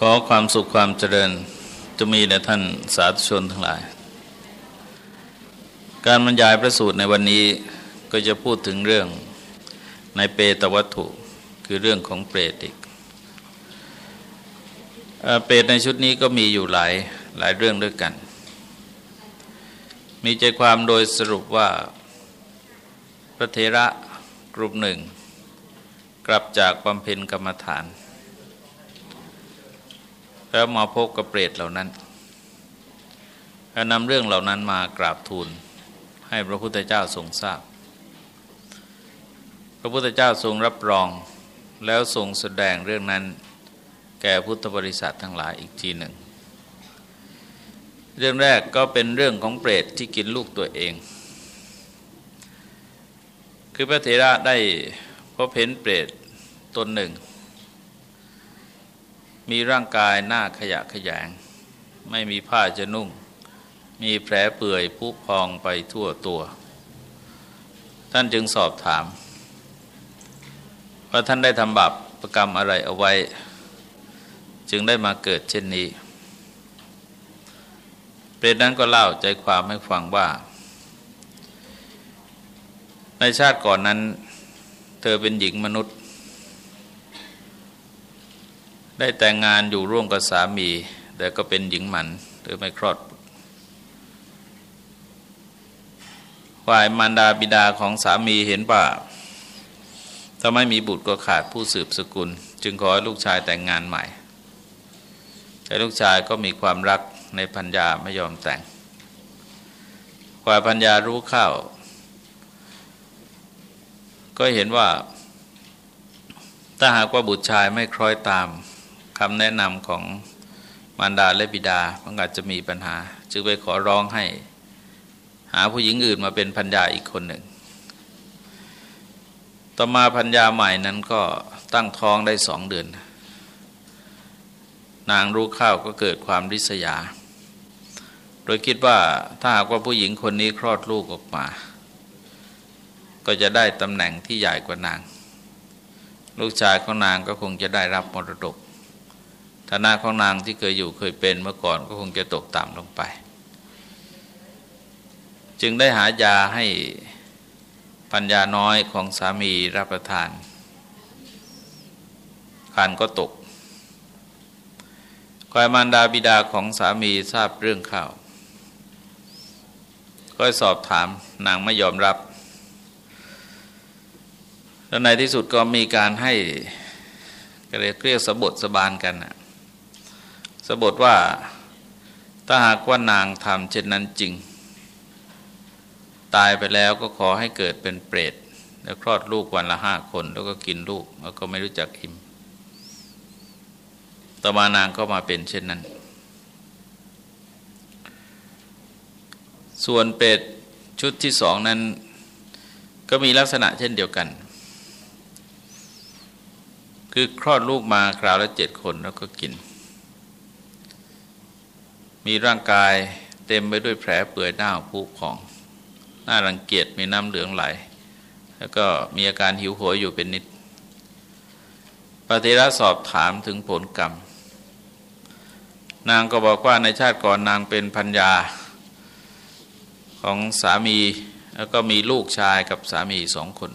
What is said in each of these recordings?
ขอความสุขความเจริญจะมีแด่ท่านสาธุชนทั้งหลาย การบรรยายพระสูตรในวันนี้ก็จะพูดถึงเรื่องในเปตวัตถุคือเรื่องของเปรตอีกเปรตในชุดนี้ก็มีอยู่หลายหลายเรื่องด้วยกัน มีใจความโดยสรุปว่าพระเทระกลุ่มหนึ่ง กลับจากบำเพ็ญกรรมฐาน แล้วมาพบกับเปรตเหล่านั้นแล้วนำเรื่องเหล่านั้นมากราบทูลให้พระพุทธเจ้าทรงทราบ พระพุทธเจ้าทรงรับรองแล้วทรงแสดงเรื่องนั้นแก่พุทธบริษัททั้งหลายอีกทีหนึ่ง เรื่องแรกก็เป็นเรื่องของเปรตที่กินลูกตัวเอง คือพระเถระได้พบเห็นเปรตตนหนึ่ง มีร่างกายหน้าขยะขยง ไม่มีผ้าจะนุ่ง มีแผลเปื่อยพุพองไปทั่วตัว ท่านจึงสอบถาม ว่าท่านได้ทำบาปประกรรมอะไรเอาไว้ จึงได้มาเกิดเช่นนี้เปรตนั้นก็เล่าใจความให้ฟังว่า ในชาติก่อนนั้น เธอเป็นหญิงมนุษย์ ได้แต่งงานอยู่ร่วมกับสามี แต่ก็เป็นหญิงหมันหรือไม่คลอดฝ่ายมารดาบิดาของสามีเห็นว่าถ้าไม่มีบุตรก็ขาดผู้สืบสกุล จึงขอให้ลูกชายแต่งงานใหม่ แต่ลูกชายก็มีความรักในพัญญาไม่ยอมแต่งฝ่ายพัญญารู้เข้า ก็เห็นว่า ถ้าหากว่าบุตรชายไม่คล้อยตาม คำแนะนำของมารดาและบิดามันอาจจะมีปัญหา จึงไปขอร้องให้ หาผู้หญิงอื่นมาเป็นพัญญาอีกคนหนึ่ง ต่อมาพัญญาใหม่นั้นก็ตั้งท้องได้สองเดือน นางรู้ข้าวก็เกิดความริษยา โดยคิดว่าถ้าหากว่าผู้หญิงคนนี้คลอดลูกออกมา ก็จะได้ตำแหน่งที่ใหญ่กว่านาง ลูกชายของนางก็คงจะได้รับมรดก ฐานะของนางที่เคยอยู่เคยเป็นเมื่อก่อนก็คงจะตกต่ำลงไป จึงได้หายาให้ปัญญาน้อยของสามีรับประทานคันก็ตกคอยมารดาบิดาของสามีทราบเรื่องข่าว ก็สอบถามนางไม่ยอมรับ แล้วในที่สุดก็มีการให้เรียกเรียกสบทสบานกันนะ สบทว่าถ้าหากว่านางทำเช่นนั้นจริง ตายไปแล้วก็ขอให้เกิดเป็นเปรตแล้วคลอดลูกวันละห้าคน แล้วก็กินลูกแล้วก็ไม่รู้จักอิ่มต่อมานางก็มาเป็นเช่นนั้น ส่วนเปรตชุดที่สองนั้น ก็มีลักษณะเช่นเดียวกัน คือคลอดลูกมาคราวละเจ็ดคนแล้วก็กิน มีร่างกายเต็มไปด้วยแผลเปื่อยหน้าผุพองหน้ารังเกียจมีน้ำเหลืองไหล แล้วก็มีอาการหิวโหยอยู่เป็นนิด ปฏิรัสอบถามถึงผลกรรม นางก็บอกว่าในชาติก่อนนางเป็นพัญญาของสามีแล้วก็มีลูกชายกับสามีสองคน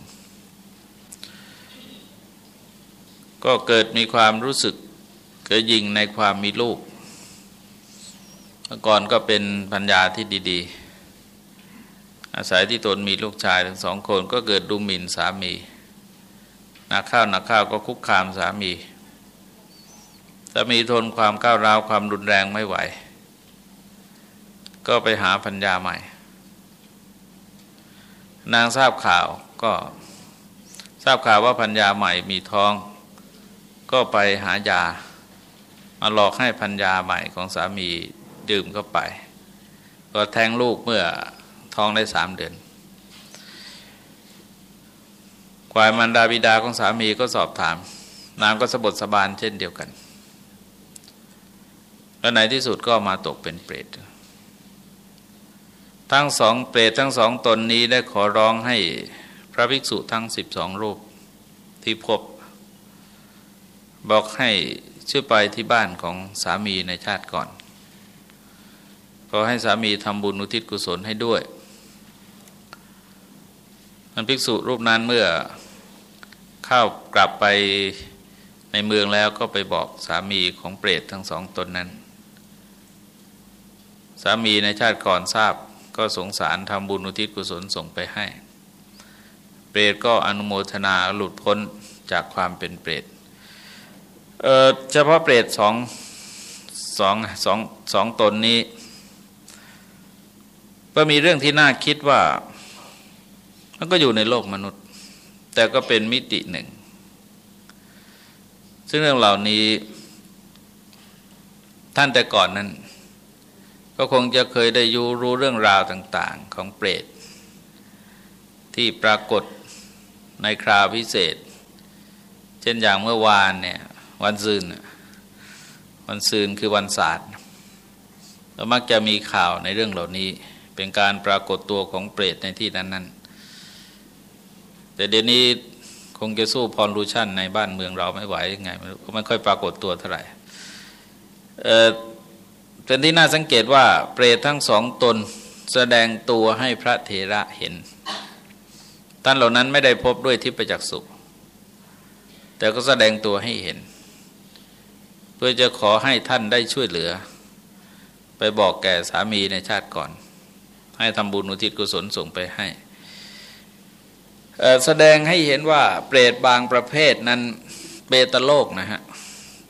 ก็เกิดมีความรู้สึกเกิดยิงในความมีลูก ก่อนก็เป็นพัญญาที่ดี ๆ อาศัยที่ตนมีลูกชายทั้งสองคนก็เกิดดูหมิ่นสามีนักข้าวนักข้าวก็คุกคามสามีสามีทนความก้าวร้าวความรุนแรงไม่ไหว ก็ไปหาพัญญาใหม่ นางทราบข่าวก็ทราบข่าวว่าพัญญาใหม่มีท้อง ก็ไปหายามาหลอกให้พัญญาใหม่ของสามี ดื่มเข้าไป ก็แทงลูกเมื่อท้องได้สามเดือนควายมันดาบิดาของสามีก็สอบถาม นางก็สบทสบานเช่นเดียวกัน แล้วในที่สุดก็มาตกเป็นเปรต ทั้งสองเปรตทั้งสองตนนี้ได้ขอร้องให้พระภิกษุทั้งสิบสองรูปที่พบ บอกให้ช่วยไปที่บ้านของสามีในชาติก่อน ขอให้สามีทำบุญอุทิศกุศลให้ด้วยมันภิกษุรูปนั้นเมื่อเข้ากลับไปในเมืองแล้วก็ไปบอกสามีของเปรตทั้งสองตนนั้น สามีในชาติก่อนทราบก็สงสารทำบุญอุทิศกุศลส่งไปให้ เปรตก็อนุโมทนาหลุดพ้นจากความเป็นเปรตเเฉพาะเปรตสองสองสองสองตนนี้ ก็มีเรื่องที่น่าคิดว่า มันก็อยู่ในโลกมนุษย์ แต่ก็เป็นมิติหนึ่ง ซึ่งเรื่องเหล่านี้ท่านแต่ก่อนนั้น ก็คงจะเคยได้ยูรู้เรื่องราวต่าง ๆ ของเปรต ที่ปรากฏในคราวพิเศษ เช่นอย่างเมื่อวานเนี่ย วันซืนวันซืนคือวันศาสตร์เรามักจะมีข่าวในเรื่องเหล่านี้ เป็นการปรากฏตัวของเปรตในที่นั้นๆ แต่เดี๋ยวนี้คงจะสู้พรลูชั่นในบ้านเมืองเราไม่ไหวยังไงก็ไม่ค่อยปรากฏตัวเท่าไหร่เป็นที่น่าสังเกตว่าเปรตทั้งสองตนแสดงตัวให้พระเถระเห็น ท่านเหล่านั้นไม่ได้พบด้วยทิพจักษุแต่ก็แสดงตัวให้เห็น เพื่อจะขอให้ท่านได้ช่วยเหลือ ไปบอกแก่สามีในชาติก่อน ให้ทำบุญอุทิศกุศลส่งไปให้ แสดงให้เห็นว่าเปรตบางประเภทนั้นเปตโลกนะฮะ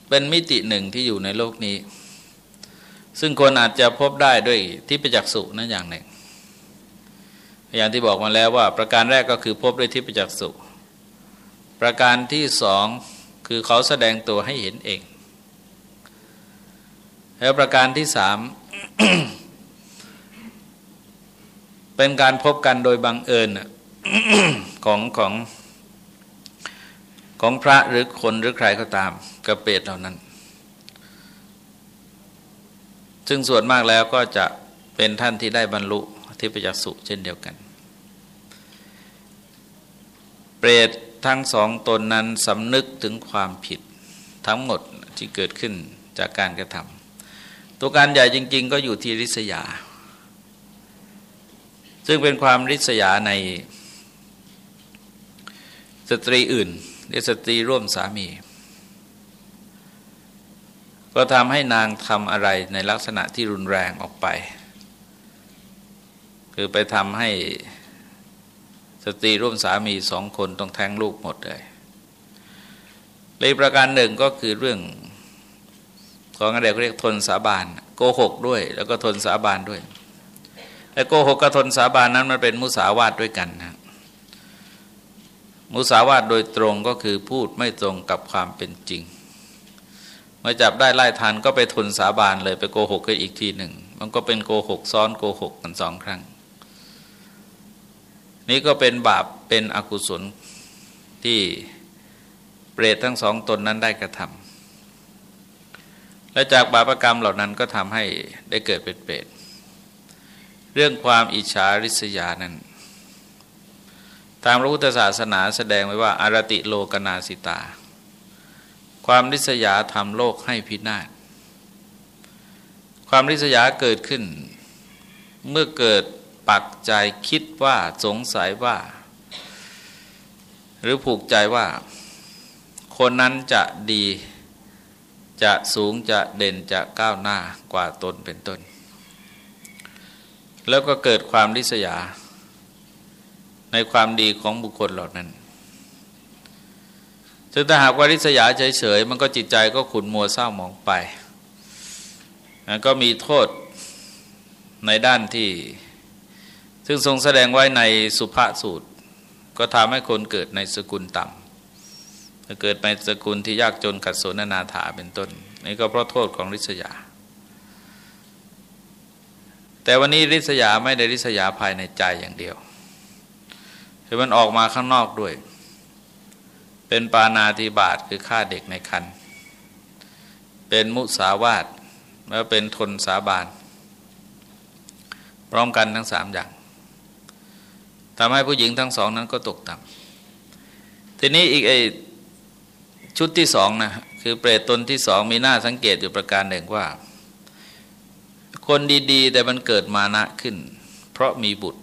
เป็นมิติหนึ่งที่อยู่ในโลกนี้ ซึ่งคนอาจจะพบได้ด้วยที่ประจักษ์สุนั่นอย่างหนึ่ง อย่างที่บอกมาแล้วว่า ประการแรกก็คือพบด้วยที่ประจักษ์สุประการที่สองคือเขาแสดงตัวให้เห็นเอง แล้วประการที่สาม เป็นการพบกันโดยบังเอิญของของของพระหรือคนหรือใครก็ตามกับเปรตเหล่านั้น ซึ่งส่วนมากแล้วก็จะเป็นท่านที่ได้บรรลุที่ประจักษ์สุเช่นเดียวกัน เปรตทั้งสองตนนั้นสำนึกถึงความผิดทั้งหมดที่เกิดขึ้นจากการกระทำตัวการใหญ่จริง ๆ ก็อยู่ที่ริษยา ซึ่งเป็นความริษยาในสตรีอื่นหรือสตรีร่วมสามี ก็ทำให้นางทำอะไรในลักษณะที่รุนแรงออกไป คือไปทำให้สตรีร่วมสามีสองคนต้องแท้งลูกหมดเลยเลยประการหนึ่งก็คือเรื่องของอะไรเรียกทนสาบานโกหกด้วย แล้วก็ทนสาบานด้วย ไอ้โกหกกระทนสาบานนั้นมันเป็นมุสาวาทด้วยกันนะมุสาวาทโดยตรงก็คือพูดไม่ตรงกับความเป็นจริง เมื่อจับได้ไล่ทันก็ไปทนสาบานเลยไปโกหกกันอีกทีหนึ่ง มันก็เป็นโกหกซ้อนโกหกกันสองครั้ง นี่ก็เป็นบาปเป็นอกุศลที่เปรตทั้งสองตนนั้นได้กระทำและจากบาปรกรรมเหล่านั้นก็ทำให้ได้เกิดเป็นเปรต เรื่องความอิจฉาริษยานั้น ตามพระพุทธศาสนาแสดงไว้ว่าอารติโลกนาสิตา ความริษยาทำโลกให้พินาศความริษยาเกิดขึ้น เมื่อเกิดปักใจคิดว่าสงสัยว่า หรือผูกใจว่า คนนั้นจะดีจะสูงจะเด่นจะก้าวหน้ากว่าตนเป็นต้น แล้วก็เกิดความริษยา ในความดีของบุคคลเหล่านั้นซึ่งถ้าหากว่าริษยาเฉยๆมันก็จิตใจก็ขุนมัวเศร้าหมองไปก็มีโทษในด้านที่ ซึ่งทรงแสดงไว้ในสุภาษสูตร ก็ทำให้คนเกิดในสกุลต่ำเกิดในสกุลที่ยากจนขัดสนนาถาเป็นต้น นี่ก็เพราะโทษของริษยา แต่วันนี้ริษยาไม่ได้ริษยาภายในใจอย่างเดียวคือมันออกมาข้างนอกด้วย เป็นปานาธิบาตคือฆ่าเด็กในคัน เป็นมุสาวาตแล้วเป็นทนสาบาน พร้อมกันทั้งสามอย่างทำให้ผู้หญิงทั้งสองนั้นก็ตกต่ำทีนี้อีกไอชุดที่สองนะคือเปรตตนที่สองมีหน้าสังเกตอยู่ประการหนึ่งว่า คนดีๆ แต่มันเกิดมานะขึ้น เพราะมีบุตร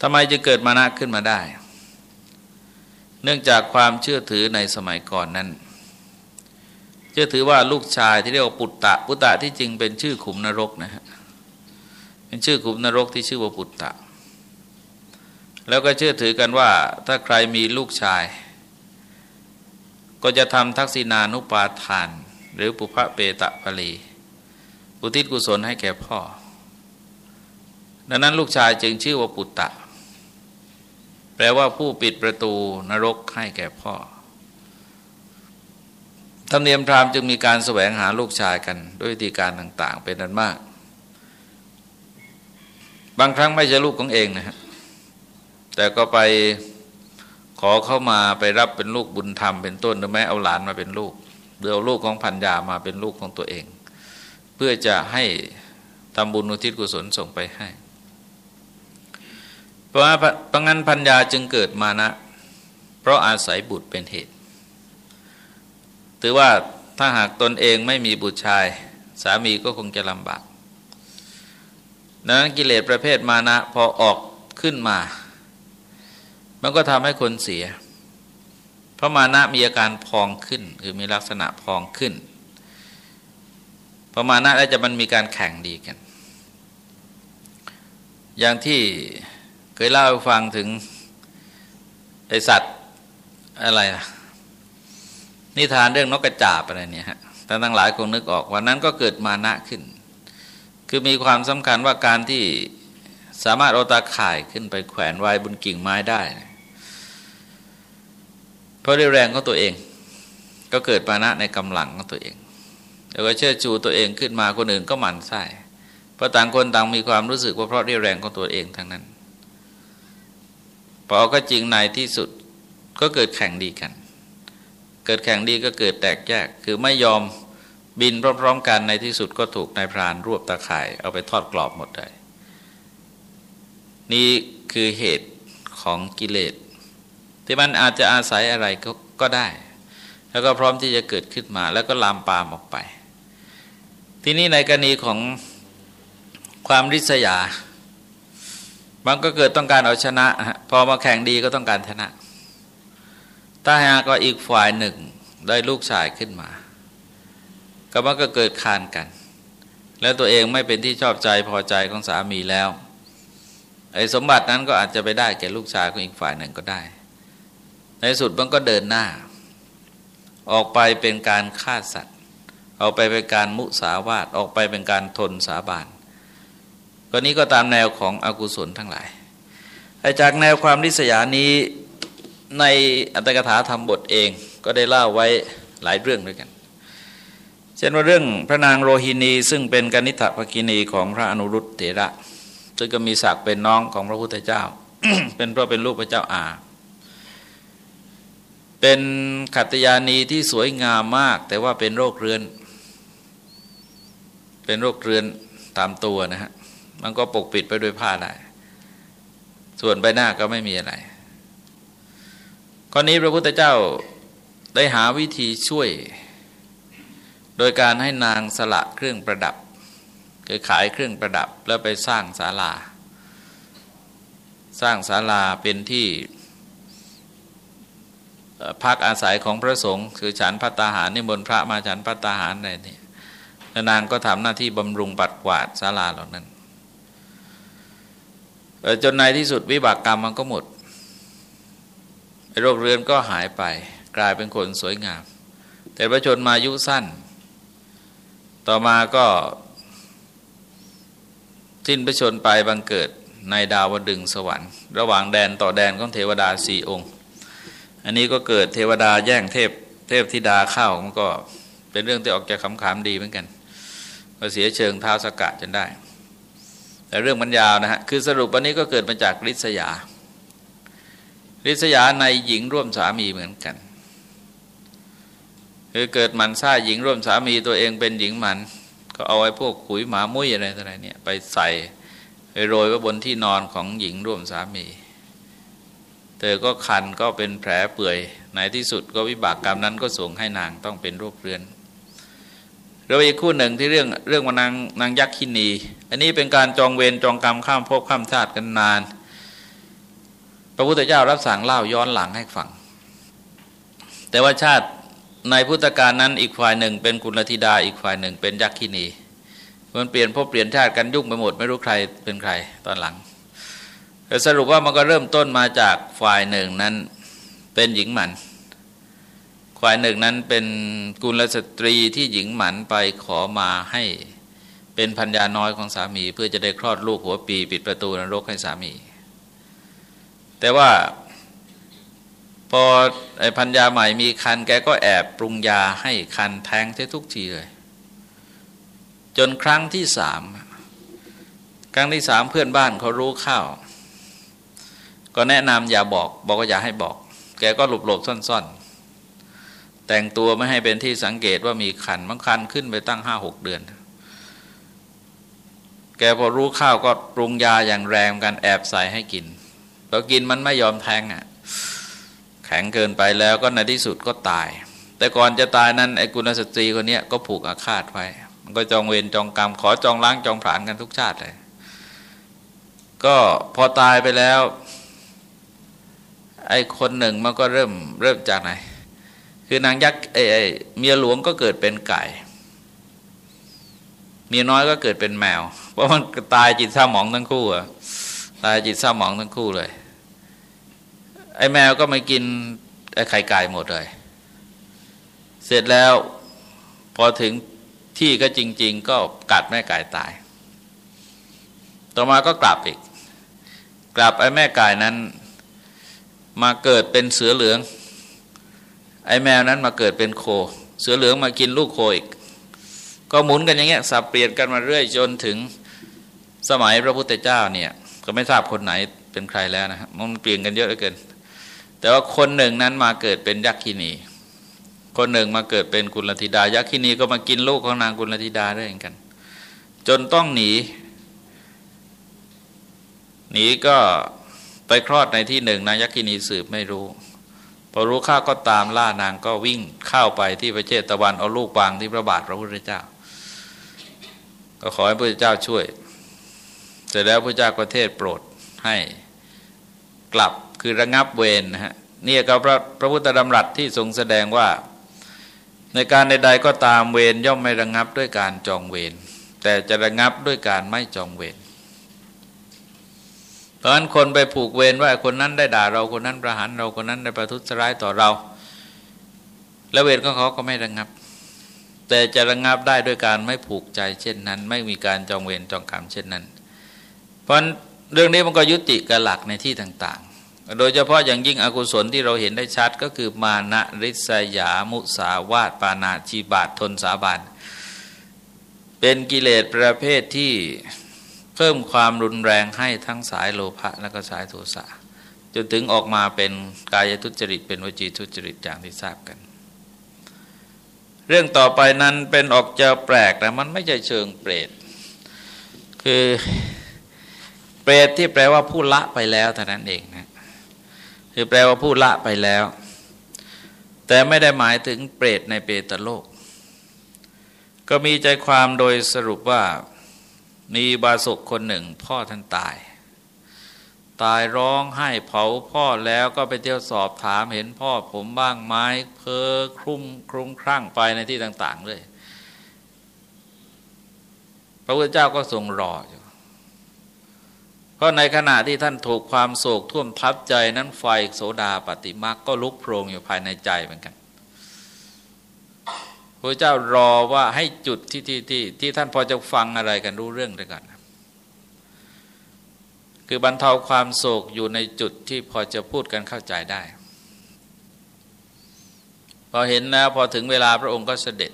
ทำไมจะเกิดมานะขึ้นมาได้ เนื่องจากความเชื่อถือในสมัยก่อนนั้น เชื่อถือว่าลูกชายที่เรียกว่าปุตตะ ปุตตะที่จริงเป็นชื่อขุมนรกนะฮะเป็นชื่อขุมนรกที่ชื่อว่าปุตตะ แล้วก็เชื่อถือกันว่าถ้าใครมีลูกชาย ก็จะทำทักษิณานุปาทาน หรือปุพะเปตะภลี อุทิศกุศลให้แก่พ่อ ดังนั้นลูกชายจึงชื่อว่าปุตตะ แปลว่าผู้ปิดประตูนรกให้แก่พ่อธรรมเนียมพราหมณ์จึงมีการแสวงหาลูกชายกันด้วยวิธีการต่าง ๆ เป็นนันมาก บางครั้งไม่ใช่ลูกของเองนะฮะแต่ก็ไปขอเข้ามาไปรับเป็นลูกบุญธรรมเป็นต้นหรือแม้เอาหลานมาเป็นลูกหรือเอาลูกของพันยามาเป็นลูกของตัวเอง พื่อจะให้ทำบุญอุทิศกุศลส่งไปให้ เพราะว่าเพราะงั้นพันยาจึงเกิดมานะ เพราะอาศัยบุตรเป็นเหตุ ถือว่าถ้าหากตนเองไม่มีบุตรชาย สามีก็คงจะลำบากดังนั้นกิเลสประเภทมานะพอออกขึ้นมา มันก็ทำให้คนเสีย เพราะมานะมีอาการพองขึ้น คือมีลักษณะพองขึ้น พอมานะแล้วจะมันมีการแข่งดีกัน อย่างที่เคยเล่าฟังถึงไอสัตว์อะไรล่ะ นิทานเรื่องนกกระจาบอะไรเนี่ยฮะท่านทั้งหลายคงนึกออกวันนั้นก็เกิดมานะขึ้น คือมีความสำคัญว่าการที่สามารถเอาตาข่ายขึ้นไปแขวนไว้บนกิ่งไม้ได้ เพราะเรียวแรงของตัวเอง ก็เกิดปานะในกำลังของตัวเอง แล้วก็เชื่อจูตัวเองขึ้นมาคนอื่นก็หมั่นไส้เพราะต่างคนต่างมีความรู้สึกว่าเพราะเรียวแรงของตัวเองทั้งนั้นพอก็จริงในที่สุดก็เกิดแข่งดีกัน เกิดแข่งดีก็เกิดแตกแยก คือไม่ยอมบินพร้อมๆกันในที่สุดก็ถูกนายพรานรวบตาข่าย เอาไปทอดกรอบหมดเลยนี่คือเหตุของกิเลสที่มันอาจจะอาศัยอะไรก็ก็ได้ แล้วก็พร้อมที่จะเกิดขึ้นมา แล้วก็ลามปามออกไป ทีนี้ในกรณีของความริษยา มันก็เกิดต้องการเอาชนะ พอมาแข่งดีก็ต้องการชนะ ถ้าหากก็อีกฝ่ายหนึ่งได้ลูกชายขึ้นมา ก็มันก็เกิดคานกัน แล้วตัวเองไม่เป็นที่ชอบใจพอใจของสามีแล้วไอ้สมบัตินั้นก็อาจจะไปได้แก่ลูกชายของอีกฝ่ายหนึ่งก็ได้ ในสุดมันก็เดินหน้า ออกไปเป็นการฆ่าสัตว์ ออกไปเป็นการมุสาวาทออกไปเป็นการทนสาบานก็นี้ก็ตามแนวของอกุศลทั้งหลายแต่จากแนวความริษยานี้ในอัตถกถาธรรมบทเองก็ได้เล่าไว้หลายเรื่องด้วยกัน เช่นว่าเรื่องพระนางโรฮินีซึ่งเป็นกนิษฐภกินีของพระอนุรุตเถระซึ่งก็มีศักดิ์เป็นน้องของพระพุทธเจ้า เป็นเพราะเป็นลูกพระเจ้าอา เป็นขัตยานีที่สวยงามมาก แต่ว่าเป็นโรคเรื้อน เป็นโรคเรื้อนตามตัวนะฮะมันก็ปกปิดไปด้วยผ้าได้ ส่วนใบหน้าก็ไม่มีอะไรข้อนี้พระพุทธเจ้าได้หาวิธีช่วย โดยการให้นางสละเครื่องประดับคือขายเครื่องประดับแล้วไปสร้างศาลา สร้างศาลาเป็นที่พักอาศัยของพระสงฆ์คือฉันพัตตาหารนิมนต์พระมาฉันพัตตาหารอะไรนี่ นางก็ทำหน้าที่บำรุงปัดกวาดศาลาเหล่านั้นจนในที่สุดวิบากกรรมมันก็หมดโรคเรือนก็หายไป กลายเป็นคนสวยงาม แต่พระชนมายุสั้น ต่อมาก็สิ้นพระชนไปบังเกิดในดาวดึงสวรรค์ ระหว่างแดนต่อแดนของเทวดาสี่องค์ อันนี้ก็เกิดเทวดาแย่งเทพเทพธิดาเข้ามันก็เป็นเรื่องที่ออกจากคำขามดีเหมือนกัน ก็เสียเชิงเท้าสกัดจนได้ แต่เรื่องมันยาวนะฮะคือสรุปวันนี้ก็เกิดมาจากริษยาริษยาในหญิงร่วมสามีเหมือนกันคือเกิดมันซ่าหญิงร่วมสามีตัวเองเป็นหญิงมัน ก็เอาไอ้พวกขุยหมามุ้ยอะไรต่ออะไรเนี่ยไปใส่ไปโรยไว้บนที่นอนของหญิงร่วมสามีแต่ธอก็คันก็เป็นแผลเปื่อยในที่สุดก็วิบากกรรมนั้นก็ส่งให้นางต้องเป็นโรคเรื้อน เราอีกคู่หนึ่งที่เรื่องเรื่องวานางนางยักษ์ขินี อันนี้เป็นการจองเวรจองกรรมข้ามภพข้ามชาติกันนาน พระพุทธเจ้ารับสั่งเล่าย้อนหลังให้ฟัง แต่ว่าชาติในพุทธกาลนั้นอีกฝ่ายหนึ่ง เป็นกุลธิดาอีกฝ่ายหนึ่ง เป็นยักษ์ขินีมันเปลี่ยนพบเปลี่ยนชาติกันยุ่งไปหมดไม่รู้ใครเป็นใครตอนหลังแต่สรุปว่ามันก็เริ่มต้นมาจากฝ่ายหนึ่งนั้นเป็นหญิงหมัน ฝ่ายหนึ่งนั้นเป็นกุลสตรีที่หญิงหมันไปขอมาให้เป็นพัญญาน้อยของสามี เพื่อจะได้คลอดลูกหัวปีปิดประตูนรกให้สามี แต่ว่าพอไอ้พัญญาใหม่มีคันแกก็แอบปรุงยาให้คันแทงทุกทีเลย จนครั้งที่สามครั้งที่สามเพื่อนบ้านเขารู้ข้าวก็แนะนำอย่าบอก บอกว่าอย่าให้บอก แกก็หลบหลบซ่อนๆ แต่งตัวไม่ให้เป็นที่สังเกตว่ามีคันบางคันขึ้นไปตั้งห้าหกเดือน แกพอรู้ข้าวก็ปรุงยาอย่างแรงกันแอบใส่ให้กินพอกินมันไม่ยอมแทงอะแข็งเกินไปแล้วก็ในที่สุดก็ตาย แต่ก่อนจะตายนั้นไอ้กุณสตรีคนนี้ก็ผูกอาฆาตไว้ มันก็จองเวรจองกรรมขอจองล้างจองผลาญกันทุกชาติเลย ก็พอตายไปแล้ว ไอ้คนหนึ่งมันก็เริ่มเริ่มจากไหน คือนางยักษ์ไอ้เมียหลวงก็เกิดเป็นไก่ เมียน้อยก็เกิดเป็นแมว เพราะมันตายจิตเศร้าหมองทั้งคู่อะตายจิตเศร้าหมองทั้งคู่เลย ไอ้แมวก็มากินไอ้ไข่ไก่หมดเลย เสร็จแล้วพอถึงที่ก็จริง ๆ ก็กัดแม่ไก่ตาย ต่อมาก็กลับอีก กลับไอ้แม่ไก่นั้น มาเกิดเป็นเสือเหลือง ไอ้แมวนั้นมาเกิดเป็นโค เสือเหลืองมากินลูกโคอีก ก็หมุนกันอย่างเงี้ยสับเปลี่ยนกันมาเรื่อยจนถึงสมัยพระพุทธเจ้าเนี่ย ก็ไม่ทราบคนไหนเป็นใครแล้วนะมันเปลี่ยนกันเยอะเหลือเกิน แต่ว่าคนหนึ่งนั้นมาเกิดเป็นยักษ์คินี คนหนึ่งมาเกิดเป็นกุลธิดา ยักษ์คินีก็มากินลูกของนางกุลธิดาด้วยกัน จนต้องหนี หนีก็ไปคลอดในที่หนึ่งนางยักษินีสืบไม่รู้ พอรู้ข้าก็ตามล่านางก็วิ่งเข้าไปที่พระเจตวันเอาลูกวางที่พระบาทพระพุทธเจ้า ก็ขอให้พระพุทธเจ้าช่วย เสร็จแล้วพระเจ้าก็เทศโปรดให้กลับคือระงับเวรนะฮะนี่ก็พระพระพุทธดำรัสที่ทรงแสดงว่า ในการใดๆก็ตามเวรย่อมไม่ระงับด้วยการจองเวรแต่จะระงับด้วยการไม่จองเวร ราะฉะนั้นคนไปผูกเวรว่าคนนั้นได้ด่าเราคนนั้นประหารเราคนนั้นได้ประทุษร้ายต่อเรา แล้วเวรของเขาก็ไม่ระงับ แต่จะระงับได้ด้วยการไม่ผูกใจเช่นนั้น ไม่มีการจองเวรจองกรรมเช่นนั้น เพราะเรื่องนี้มันก็ยุติกับหลักในที่ต่าง ๆ โดยเฉพาะอย่างยิ่งอกุศลที่เราเห็นได้ชัดก็คือมานะริษยา มุสาวาตปานาชีบาททนสาบานเป็นกิเลสประเภทที่ เพิ่มความรุนแรงให้ทั้งสายโลภะและก็สายโทสะจนถึงออกมาเป็นกายทุจริต เป็นวจีทุจริตอย่างที่ทราบกัน เรื่องต่อไปนั้นเป็นออกจะแปลกแต่มันไม่ใช่เชิงเปรตคือเปรตที่แปลว่าผู้ละไปแล้วเท่านั้นเองนะคือแปลว่าผู้ละไปแล้ว แต่ไม่ได้หมายถึงเปรตในเปตโลก ก็มีใจความโดยสรุปว่า มีบาศกคนหนึ่ง พ่อท่านตาย ตายร้องให้เผาพ่อแล้วก็ไปเที่ยวสอบถามเห็นพ่อผมบ้างไม้เพอคลุ้มคลุ้มคลั่งไปในที่ต่างๆเลยพระพุทธเจ้าก็ทรงรออยู่ เพราะในขณะที่ท่านถูกความโศกท่วมทับใจนั้นไฟโสดาปฏิมาก็ลุกโพรงอยู่ภายในใจเหมือนกัน พระเจ้ารอว่าให้จุดที่ที่ที่ที่ท่านพอจะฟังอะไรกันรู้เรื่องด้วยกันคือบรรเทาความโศกอยู่ในจุดที่พอจะพูดกันเข้าใจได้ พอเห็นแล้วพอถึงเวลาพระองค์ก็เสด็จ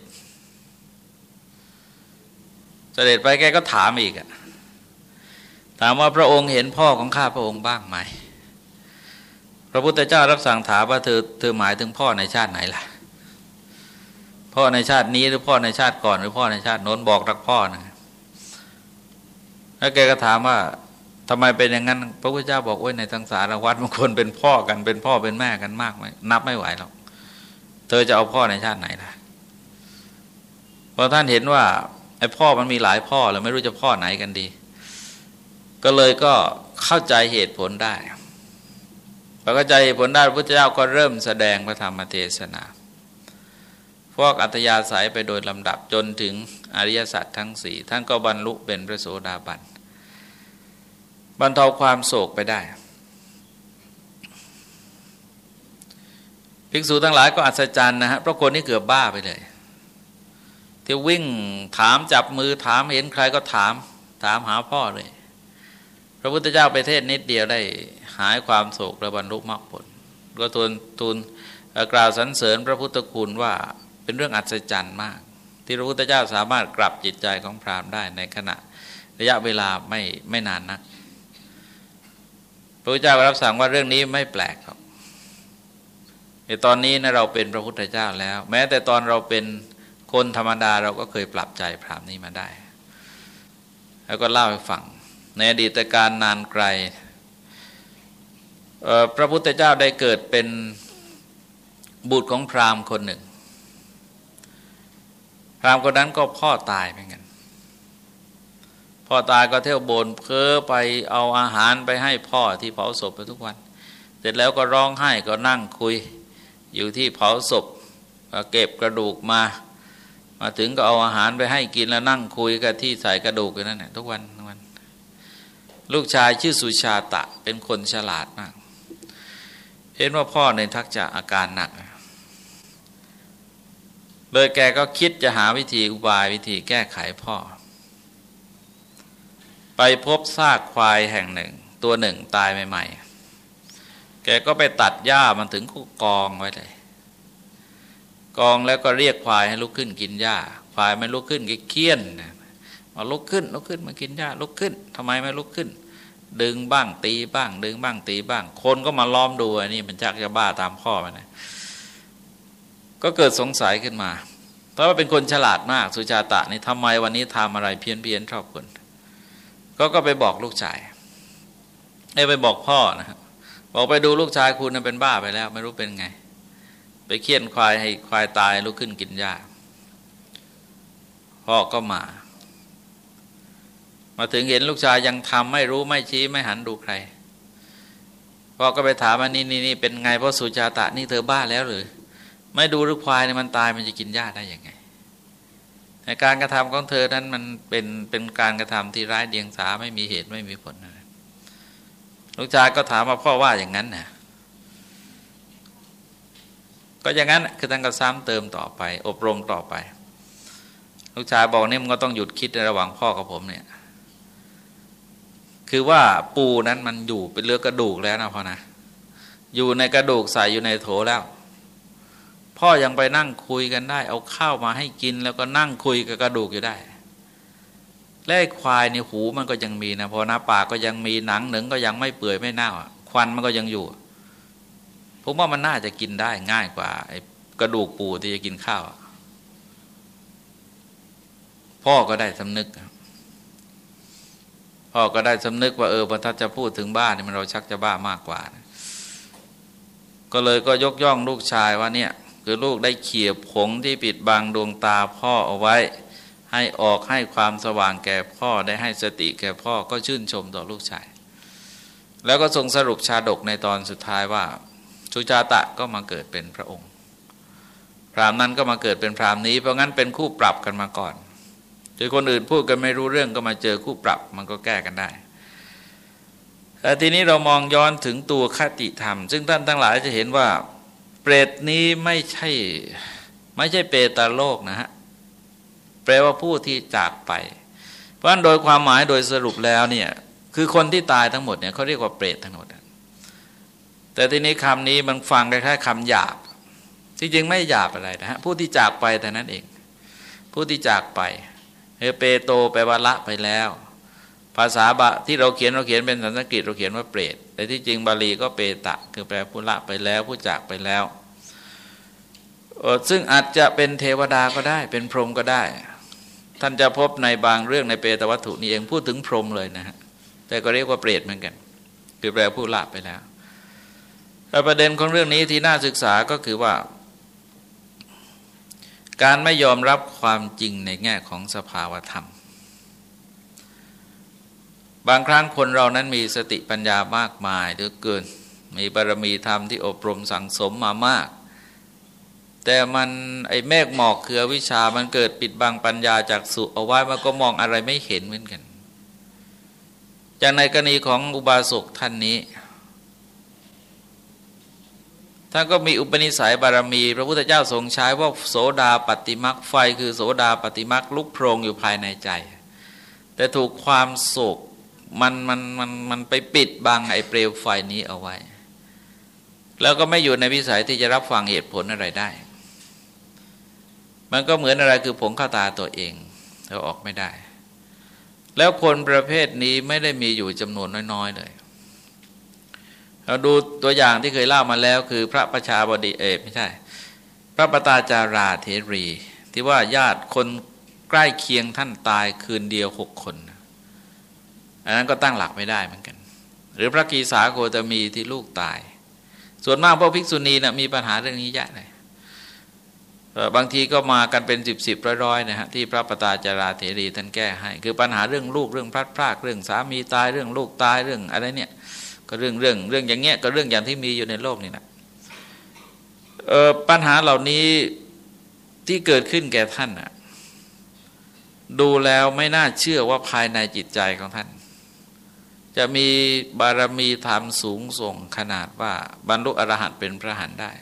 เสด็จไปแกก็ถามอีกอะถามว่าพระองค์เห็นพ่อของข้าพระองค์บ้างไหม พระพุทธเจ้ารับสั่งถามว่าเธอเธอหมายถึงพ่อในชาติไหนล่ะ พ่อในชาตินี้หรือพ่อในชาติก่อน หรือพ่อในชาติโน้นบอกรักพ่อนะแล้วแกก็ถามว่าทำไมเป็นอย่างนั้น พระพุทธเจ้าบอกโอ้ยในทังสารวัตรบางคนเป็นพ่อกันเป็นพ่อเป็นแม่กันมากไหมนับไม่ไหวหรอกเธอจะเอาพ่อในชาติไหนล่ะพอท่านเห็นว่าไอ้พ่อมันมีหลายพ่อแล้วไม่รู้จะพ่อไหนกันดี ก็เลยก็เข้าใจเหตุผลได้พอเข้าใจเหตุผลได้พระพุทธเจ้าก็เริ่มแสดงพระธรรมเทศนา พวกอัตยาศัยไปโดยลำดับจนถึงอริยสัจทั้งสี่ท่านก็บรรลุเป็นพระโสดาบันบรรเทาความโศกไปได้ ภิกษุทั้งหลายก็อัศจรรย์นะฮะเพราะคนนี้เกือบบ้าไปเลย ที่วิ่งถามจับมือถามเห็นใครก็ถาม ถามหาพ่อเลย พระพุทธเจ้าไปเทศนิดเดียวได้หายความโศกและบรรลุมรรคผล ก็ทูลทูลกล่าวสรรเสริญพระพุทธคุณว่า เป็นเรื่องอัศจรรย์มาก ที่พระพุทธเจ้าสามารถกลับจิตใจของพราหมณ์ได้ในขณะระยะเวลาไม่ไม่นานนัก พระพุทธเจ้ารับสั่งว่าเรื่องนี้ไม่แปลกครับในตอนนี้นะเราเป็นพระพุทธเจ้าแล้ว แม้แต่ตอนเราเป็นคนธรรมดาเราก็เคยปรับใจพรามนี้มาได้ แล้วก็เล่าให้ฟังในอดีตการนานไกลพระพุทธเจ้าได้เกิดเป็นบุตรของพราหมณ์คนหนึ่ง พรามคนนั้นก็พ่อตายเหมือนกันพ่อตายก็เที่ยวบนเพ้อไปเอาอาหารไปให้พ่อที่เผาศพไปทุกวัน เสร็จแล้วก็ร้องไห้ก็นั่งคุย อยู่ที่เผาศพเก็บกระดูกมา มาถึงก็เอาอาหารไปให้กินแล้วนั่งคุยกับที่ใส่กระดูกกันนั่นแหละทุกวันทุกวัน ลูกชายชื่อสุชาตะเป็นคนฉลาดมาก เห็นว่าพ่อในทักจะอาการหนักเเลยแกก็คิดจะหาวิธีอุบายวิธีแก้ไขพ่อ ไปพบซากควายแห่งหนึ่ง ตัวหนึ่งตายใหม่ๆ แกก็ไปตัดหญ้ามันถึงกองไว้เลย กองแล้วก็เรียกควายให้ลุกขึ้นกินหญ้า ควายไม่ลุกขึ้นก็เคี่ยนมาลุกขึ้นลุกขึ้นมากินหญ้าลุกขึ้นทำไมไม่ลุกขึ้น ดึงบ้างตีบ้าง ดึงบ้างตีบ้าง คนก็มาล้อมดูอันนี้มันจักจะบ้าตามพ่อมันนะ ก็เกิดสงสัยขึ้นมาเพราะว่าเป็นคนฉลาดมากสุชาตะนี่ทำไมวันนี้ทำอะไรเพี้ยนเพียนชอบคนก็ก็ไปบอกลูกชายไอ้ไปบอกพ่อนะบอกไปดูลูกชายคุณเป็นบ้าไปแล้ว ไม่รู้เป็นไง ไปเคี่ยนควายให้ควายตายลุกขึ้นกินหญ้าพ่อก็มา มาถึงเห็นลูกชายยังทำไม่รู้ไม่ชี้ไม่หันดูใครพ่อก็ไปถามว่านี่นี่นี่เป็นไงเพราะสุจาตะนี่เธอบ้าแล้วหรือ ไม่ดูลูกควายเนี่ยมันตายมันจะกินหญ้าได้ยังไงในการกระทำของเธอนั้นมันเป็นเป็นการกระทำที่ร้ายเดียงสาไม่มีเหตุไม่มีผลนะลูกชายก็ถามว่าพ่อว่าอย่างนั้นนะก็อย่างนั้นคือท่านก็ซ้ำเติมต่อไป อบรมต่อไป ลูกชายบอกนี่มันก็ต้องหยุดคิดในระหว่างพ่อกับผมเนี่ย คือว่าปูนั้นมันอยู่เป็นเลือกระดูกแล้วนะพ่อนะอยู่ในกระดูกใส่อยู่ในโถแล้ว พ่อยังไปนั่งคุยกันได้ เอาข้าวมาให้กินแล้วก็นั่งคุยกับกระดูกอยู่ได้และควายในหูมันก็ยังมีนะพอหน้าปากก็ยังมีหนังหนึ่งก็ยังไม่เปื่อยไม่เน่าควันมันก็ยังอยู่ผมว่ามันน่าจะกินได้ง่ายกว่า ไอ้กระดูกปูที่จะกินข้าว พ่อก็ได้สำนึกพ่อก็ได้สำนึกว่าเออพอถ้าจะพูดถึงบ้านนี่มันเราชักจะบ้ามากกว่านะก็เลยก็ยกย่องลูกชายว่าเนี่ย คือลูกได้เขี่ยผงที่ปิดบังดวงตาพ่อเอาไว้ ให้ออกให้ความสว่างแก่พ่อได้ให้สติแก่พ่อก็ชื่นชมต่อลูกชาย แล้วก็ทรงสรุปชาดกในตอนสุดท้ายว่าสุจาตะก็มาเกิดเป็นพระองค์ พรามนั้นก็มาเกิดเป็นพรามนี้ เพราะงั้นเป็นคู่ปรับกันมาก่อนโดยคนอื่นพูดกันไม่รู้เรื่องก็มาเจอคู่ปรับมันก็แก้กันได้แต่ทีนี้เรามองย้อนถึงตัวคติธรรม ซึ่งท่านทั้งหลายจะเห็นว่า เปรตนี้ไม่ใช่ ไม่ใช่เปตาโลกนะฮะ แปลว่าผู้ที่จากไป เพราะฉะนั้นโดยความหมายโดยสรุปแล้วเนี่ย คือคนที่ตายทั้งหมดเนี่ยเขาเรียกว่าเปรตทั้งหมด แต่ทีนี้คำนี้มันฟังคล้ายๆคำหยาบ ที่จริงไม่หยาบอะไรนะฮะ ผู้ที่จากไปแต่นั้นเอง ผู้ที่จากไปเฮเปโตแปลว่าละไปแล้ว ภาษาบะที่เราเขียนเราเขียนเป็นสันสกฤตเราเขียนว่าเปรต แต่ที่จริงบาลีก็เปตะ คือแปลผู้ละไปแล้วผู้จากไปแล้ว ซึ่งอาจจะเป็นเทวดาก็ได้ เป็นพรหมก็ได้ ท่านจะพบในบางเรื่องในเปตวัตถุนี้เองพูดถึงพรหมเลยนะฮะแต่ก็เรียกว่าเปรตเหมือนกัน คือแปลผู้ละไปแล้วแต่ประเด็นของเรื่องนี้ที่น่าศึกษาก็คือว่า การไม่ยอมรับความจริงในแง่ของสภาวธรรม บางครั้งคนเรานั้นมีสติปัญญามากมายเหลือเกิน มีบารมีธรรมที่อบรมสั่งสมมามาก แต่มันไอเมฆหมอกคือวิชามันเกิดปิดบังปัญญาจากสุเอาไว้มันก็มองอะไรไม่เห็นเหมือนกัน จากในกรณีของอุบาสกท่านนี้ท่านก็มีอุปนิสัยบารมี พระพุทธเจ้าทรงใช้ว่าโสดาปฏิมักไฟ คือโสดาปฏิมักลุกโพรงอยู่ภายในใจ แต่ถูกความโศก มันมันมันมันไปปิดบังไอ้เปลวไฟนี้เอาไว้ แล้วก็ไม่อยู่ในวิสัยที่จะรับฟังเหตุผลอะไรได้ มันก็เหมือนอะไรคือผงข้าตาตัวเองเราออกไม่ได้ แล้วคนประเภทนี้ไม่ได้มีอยู่จำนวนน้อย ๆ เลย เราดูตัวอย่างที่เคยเล่ามาแล้ว คือพระประชาบดีเอไม่ใช่ พระปตาจาราเทรี ที่ว่าญาติคนใกล้เคียงท่านตายคืนเดียวหกคน อันนั้นก็ตั้งหลักไม่ได้เหมือนกัน หรือพระกีสาโคตมีที่ลูกตาย ส่วนมากพวกภิกษุณีนะมีปัญหาเรื่องนี้เยอะเลยบางทีก็มากันเป็นสิบสิบร้อยๆนะฮะที่พระปตาจาราเถรีท่านแก้ให้ คือปัญหาเรื่องลูกเรื่องพลัดพรากเรื่องสามีตายเรื่องลูกตายเรื่องอะไรเนี่ย ก็เรื่องเรื่องเรื่องอย่างเงี้ยก็เรื่องอย่างที่มีอยู่ในโลกนี่นะปัญหาเหล่านี้ที่เกิดขึ้นแก่ท่านอะดูแล้วไม่น่าเชื่อว่าภายในจิตใจของท่าน จะมีบารมีธรรมสูงส่งขนาดว่าบรรลุอรหันต์เป็นพระหันได้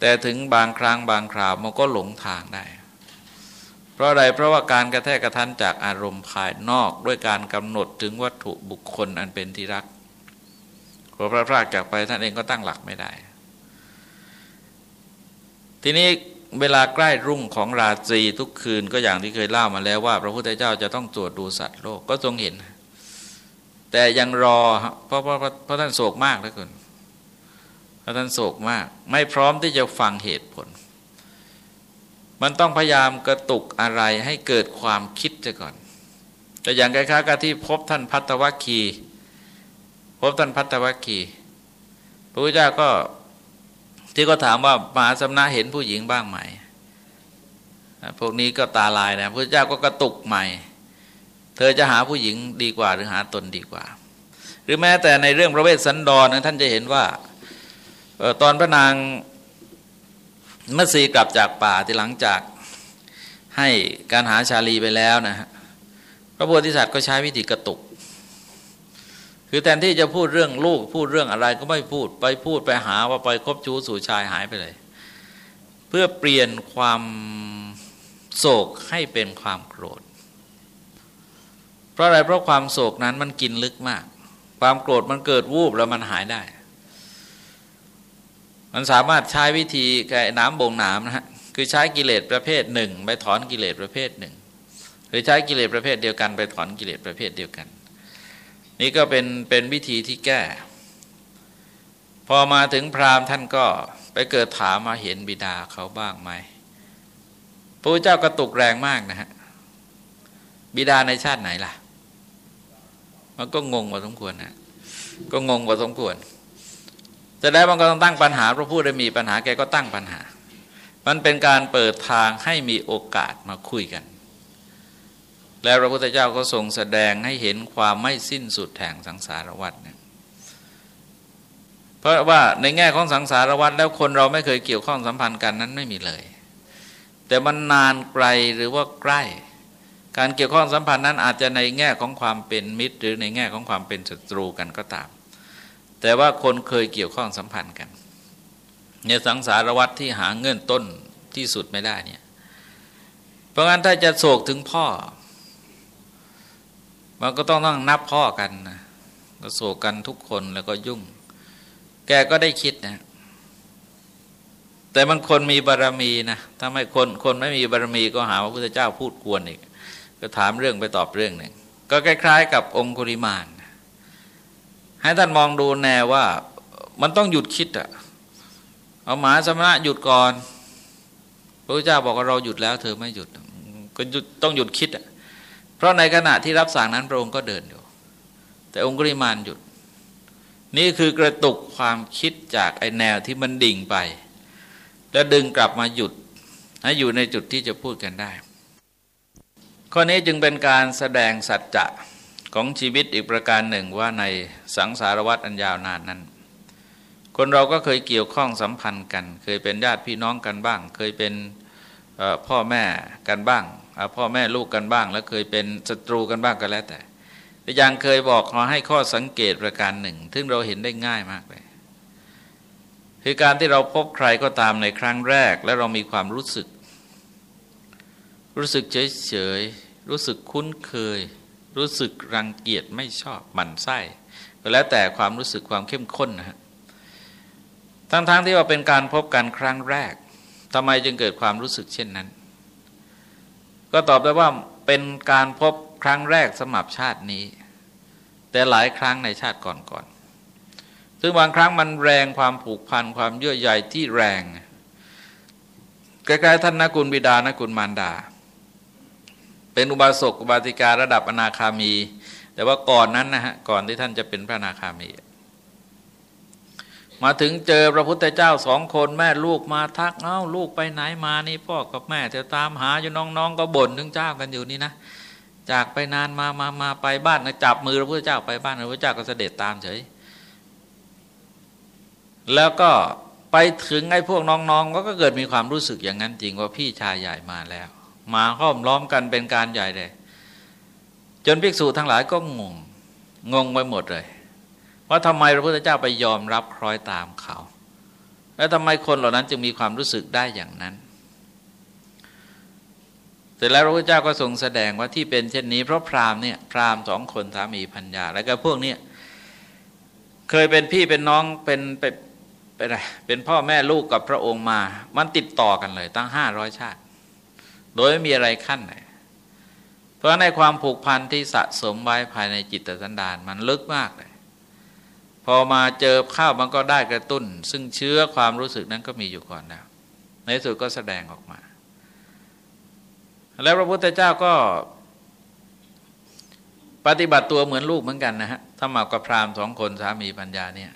แต่ถึงบางครั้งบางคราวมันก็หลงทางได้ เพราะอะไรเพราะว่าการกระแทกกระทันจากอารมณ์ภายนอกด้วยการกำหนดถึงวัตถุบุคคลอันเป็นที่รักพอพระพรากจากไปท่านเองก็ตั้งหลักไม่ได้ ทีนี้ เวลาใกล้รุ่งของราตรีทุกคืนก็อย่างที่เคยเล่ามาแล้วว่า พระพุทธเจ้าจะต้องตรวจดูสัตว์โลกก็ทรงเห็น แต่ยังรอเพราะเพราะเพราะท่านโศกมากแล้วคุณเพราะท่านโศกมาก ไม่พร้อมที่จะฟังเหตุผล มันต้องพยายามกระตุกอะไรให้เกิดความคิดจะก่อน แต่อย่างคล้ายๆกับที่พบท่านพัตวัคคี พบท่านพัตวัคคีพระพุทธเจ้าก็ ที่ก็ถามว่ามหาสมณะเห็นผู้หญิงบ้างไหมพวกนี้ก็ตาลายนะพระเจ้าก็กระตุกใหม่ เธอจะหาผู้หญิงดีกว่าหรือหาตนดีกว่า หรือแม้แต่ในเรื่องพระเวสสันดรนะท่านจะเห็นว่าตอนพระนางมัสีกลับจากป่าที่หลังจากให้การหาชาลีไปแล้วนะฮะพระโพธิสัตว์ก็ใช้วิธีกระตุก คือแทนที่จะพูดเรื่องลูกพูดเรื่องอะไรก็ไม่พูด ไปพูดไปหาว่าไปคบชู้สู่ชายหายไปเลย เพื่อเปลี่ยนความโศกให้เป็นความโกรธ เพราะอะไรเพราะความโศกนั้นมันกินลึกมาก ความโกรธมันเกิดวูบแล้วมันหายได้ มันสามารถใช้วิธีแก่น้ำบ่งน้ำนะฮะคือใช้กิเลสประเภทหนึ่งไปถอนกิเลสประเภทหนึ่ง หรือใช้กิเลสประเภทเดียวกันไปถอนกิเลสประเภทเดียวกัน นี่ก็เป็นเป็นวิธีที่แก้ พอมาถึงพราหมณ์ท่านก็ไปเกิดถามมาเห็นบิดาเขาบ้างไหมพระเจ้ากระตุกแรงมากนะฮะบิดาในชาติไหนล่ะ มันก็งงพอสมควรนะก็งงพอสมควรจะได้มันก็ต้องตั้งปัญหาพระผู้ได้มีปัญหาแกก็ตั้งปัญหา มันเป็นการเปิดทางให้มีโอกาสมาคุยกัน แล้วพระพุทธเจ้าก็ทรงแสดงให้เห็นความไม่สิ้นสุดแห่งสังสารวัฏเนี่ยเพราะว่าในแง่ของสังสารวัฏแล้วคนเราไม่เคยเกี่ยวข้องสัมพันธ์กันนั้นไม่มีเลย แต่มันนานไกลหรือว่าใกล้ การเกี่ยวข้องสัมพันธ์นั้นอาจจะในแง่ของความเป็นมิตร หรือในแง่ของความเป็นศัตรูกันก็ตาม แต่ว่าคนเคยเกี่ยวข้องสัมพันธ์กันเนี่ยสังสารวัตรที่หาเงื่อนต้นที่สุดไม่ได้เนี่ยเพราะงั้นถ้าจะโศกถึงพ่อ มันก็ต้องต้องนับพ่อกันนะก็โศกกันทุกคนแล้วก็ยุ่ง แกก็ได้คิดนะแต่มันคนมีบารรมีนะถ้าไม่คนคนไม่มีบารรมีก็หาว่าพระพุทธเจ้าพูดกวนอีก ก็ถามเรื่องไปตอบเรื่องหนึ่งก็คล้าย ๆ กับองคุริมานให้ท่านมองดูแนวว่ามันต้องหยุดคิดอะเอาหมาสมณะหยุดก่อน พระพุทธเจ้าบอกว่าเราหยุดแล้ว เธอไม่หยุดก็ต้องหยุดคิดอะ เพราะในขณะที่รับสั่งนั้นพระองค์ก็เดินอยู่ แต่องคุริมานหยุด นี่คือกระตุกความคิดจากไอแนวที่มันดิ่งไป แล้วดึงกลับมาหยุดให้อยู่ในจุดที่จะพูดกันได้ ข้อนี้จึงเป็นการแสดงสัจจะของชีวิตอีกประการหนึ่งว่าในสังสารวัฏอันยาวนานนั้น คนเราก็เคยเกี่ยวข้องสัมพันธ์กัน เคยเป็นญาติพี่น้องกันบ้าง เคยเป็น พ่อแม่กันบ้างพ่อแม่ลูกกันบ้าง แล้วเคยเป็นศัตรูกันบ้างก็แล้วแต่แต่ยังเคยบอกขอให้ข้อสังเกตประการหนึ่ง ซึ่งเราเห็นได้ง่ายมากเลยคือการที่เราพบใครก็ตามในครั้งแรก และเรามีความรู้สึก รู้สึกเฉยเฉยรู้สึกคุ้นเคย รู้สึกรังเกียจไม่ชอบหมั่นไส้ก็แล้วแต่ความรู้สึกความเข้มข้นนะฮะทั้งๆทที่ว่าเป็นการพบกันครั้งแรก ทำไมจึงเกิดความรู้สึกเช่นนั้น ก็ตอบได้ว่าเป็นการพบครั้งแรกสำหรับชาตินี้ แต่หลายครั้งในชาติก่อนๆซึ่งบางครั้งมันแรงความผูกพันความเยื่อใยที่แรงใกล้ๆท่านนักุลบิดานักุลมารดา เป็นอุบาสกอุบาสิการะดับอนาคามี แต่ว่าก่อนนั้นนะฮะก่อนที่ท่านจะเป็นพระอนาคามี มาถึงเจอพระพุทธเจ้าสองคนแม่ลูกมาทักเอ้าลูกไปไหนมานี่พ่อกับแม่จะตามหาอยู่น้องๆ ก็บ่นถึงเจ้ากันอยู่นี่นะ จากไปนานมามามาไปบ้านจับมือพระพุทธเจ้าไปบ้านพระพุทธเจ้าก็เสด็จตามเฉย แล้วก็ไปถึงไอ้พวกน้องๆ ก็เกิดมีความรู้สึกอย่างนั้นจริงว่าพี่ชายใหญ่มาแล้ว มาห้อมล้อมกันเป็นการใหญ่เลยจนภิกษุทั้งหลายก็งงงงไปหมดเลย ว่าทำไมพระพุทธเจ้าไปยอมรับคล้อยตามเขา แล้วทำไมคนเหล่านั้นจึงมีความรู้สึกได้อย่างนั้นเสร็จแล้วพระพุทธเจ้าก็ทรงแสดงว่าที่เป็นเช่นนี้ เพราะพราหมณ์เนี่ยพราหมณ์สองคนสามีพัญญา แล้วก็พวกเนี้ยเคยเป็นพี่เป็นน้องเป็นเป็นเป็นอะไรเป็นพ่อแม่ลูกกับพระองค์มา มันติดต่อกันเลย ตั้งห้าร้อยชาติ โดยไม่มีอะไรขั้นเลยเพราะในความผูกพันที่สะสมไว้ภายในจิตสันดานมันลึกมากเลย พอมาเจอข้าวมันก็ได้กระตุ้น ซึ่งเชื้อความรู้สึกนั้นก็มีอยู่ก่อนแล้วในสุดก็แสดงออกมา แล้วพระพุทธเจ้าก็ปฏิบัติตัวเหมือนลูกเหมือนกันนะฮะถ้ามากับพราหมณ์สองคนสามีปัญญาเนี่ย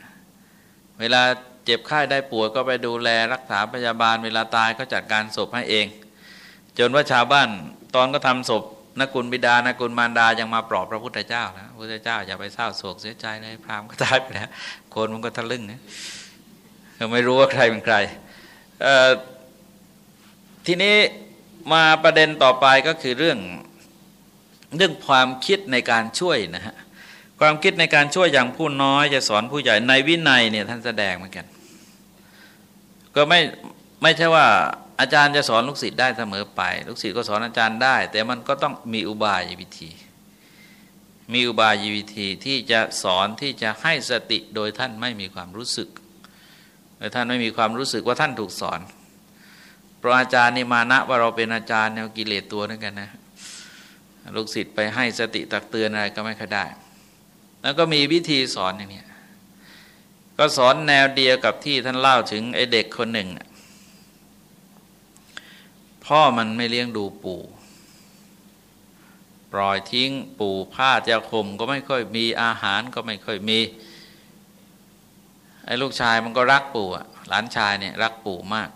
เวลาเจ็บไข้ได้ป่วยก็ไปดูแลรักษาพยาบาล เวลาตายก็จัดการศพให้เอง จนว่าชาวบ้านตอนก็ทำศพ นักุลบิดานักุลมารดายังมาปลอบพระพุทธเจ้าแล้วพระพุทธเจ้าอย่าไปเศร้าโศกเสียใจเลยพราหมณ์ก็ตายไปแล้วคนมันก็ทะลึ่งนะเขาไม่รู้ว่าใครเป็นใครทีนี้มาประเด็นต่อไปก็คือเรื่องเรื่องความคิดในการช่วยนะฮะความคิดในการช่วยอย่างผู้น้อยจะสอนผู้ใหญ่ในวินัยเนี่ยท่านแสดงเหมือนกัน ก็ไม่ไม่ใช่ว่า อาจารย์จะสอนลูกศิษย์ได้เสมอไป ลูกศิษย์ก็สอนอาจารย์ได้ แต่มันก็ต้องมีอุบายวิธี มีอุบายวิธีที่จะสอนที่จะให้สติโดยท่านไม่มีความรู้สึกโดยท่านไม่มีความรู้สึกว่าท่านถูกสอน เพราะอาจารย์นี่มานะว่าเราเป็นอาจารย์แนวกิเลสตัวนั่นกันนะ ลูกศิษย์ไปให้สติตักเตือนอะไรก็ไม่ค่อยได้ แล้วก็มีวิธีสอนอย่างนี้ก็สอนแนวเดียวกับที่ท่านเล่าถึงไอเด็กคนหนึ่ง พ่อมันไม่เลี้ยงดูปู่ ปล่อยทิ้งปู่ผ้าจะข่มก็ไม่ค่อยมีอาหารก็ไม่ค่อยมีไอ้ลูกชายมันก็รักปู่อะหลานชายเนี่ยรักปู่มาก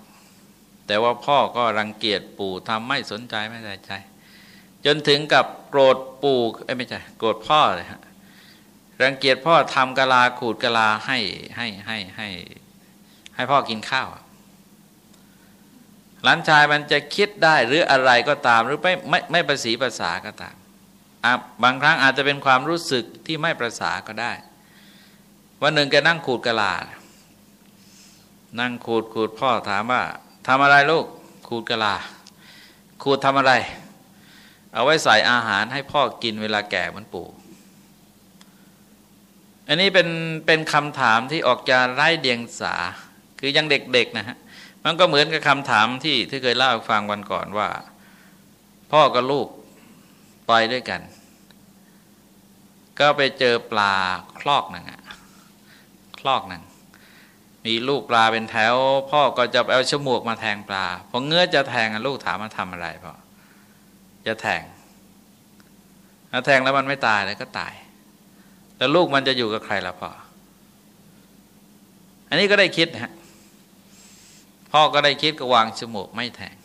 แต่ว่าพ่อก็รังเกียจปู่ทำไม่สนใจไม่ใส่ใจ จนถึงกับโกรธปู่ไอ้ไม่ใช่โกรธพ่อเลยฮะรังเกียจพ่อทำกะลาขูดกะลาให้ให้ให้ให้ให้พ่อกินข้าว หลานชายมันจะคิดได้หรืออะไรก็ตาม หรือไม่ไม่ไม่ประสีภาษาก็ตามบางครั้งอาจจะเป็นความรู้สึกที่ไม่ประสาก็ได้ วันหนึ่งแกนั่งขูดกะลา นั่งขูดขูดพ่อถามว่าทำอะไรลูกขูดกะลา ขูดทำอะไร เอาไว้ใส่อาหารให้พ่อกินเวลาแก่มันปู่ อันนี้เป็นเป็นคำถามที่ออกจะไร้เดียงสา คือยังเด็กๆนะฮะ มันก็เหมือนกับคำถามที่ที่เคยเล่าฟังวันก่อนว่า พ่อกับลูกไปด้วยกัน ก็ไปเจอปลาคลอกหนึ่งอะคลอกหนึ่งมีลูกปลาเป็นแถว พ่อก็จะเอาชมวกมาแทงปลาพอเงื้อจะแทงลูกถามมาทำอะไรพ่อจะแทงถ้าแทงแล้วมันไม่ตายแล้วก็ตาย แล้วลูกมันจะอยู่กับใครล่ะพ่ออันนี้ก็ได้คิดฮะ พ่อก็ได้คิดก็วางจมูกไม่แทง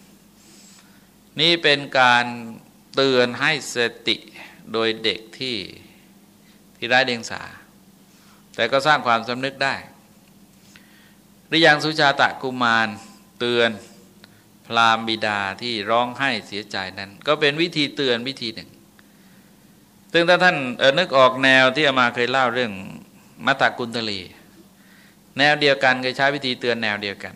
นี่เป็นการเตือนให้สติโดยเด็กที่ที่ไร้เดียงสา แต่ก็สร้างความสำนึกได้หรือย่างสุชาตะกุมารเตือนพรามบิดาที่ร้องไห้เสียใจนั้น ก็เป็นวิธีเตือนวิธีหนึ่ง ซึ่งถ้าท่านนึกออกแนวที่อามาเคยเล่าเรื่องมัตตกุลตลี แนวเดียวกันเคยใช้วิธีเตือนแนวเดียวกัน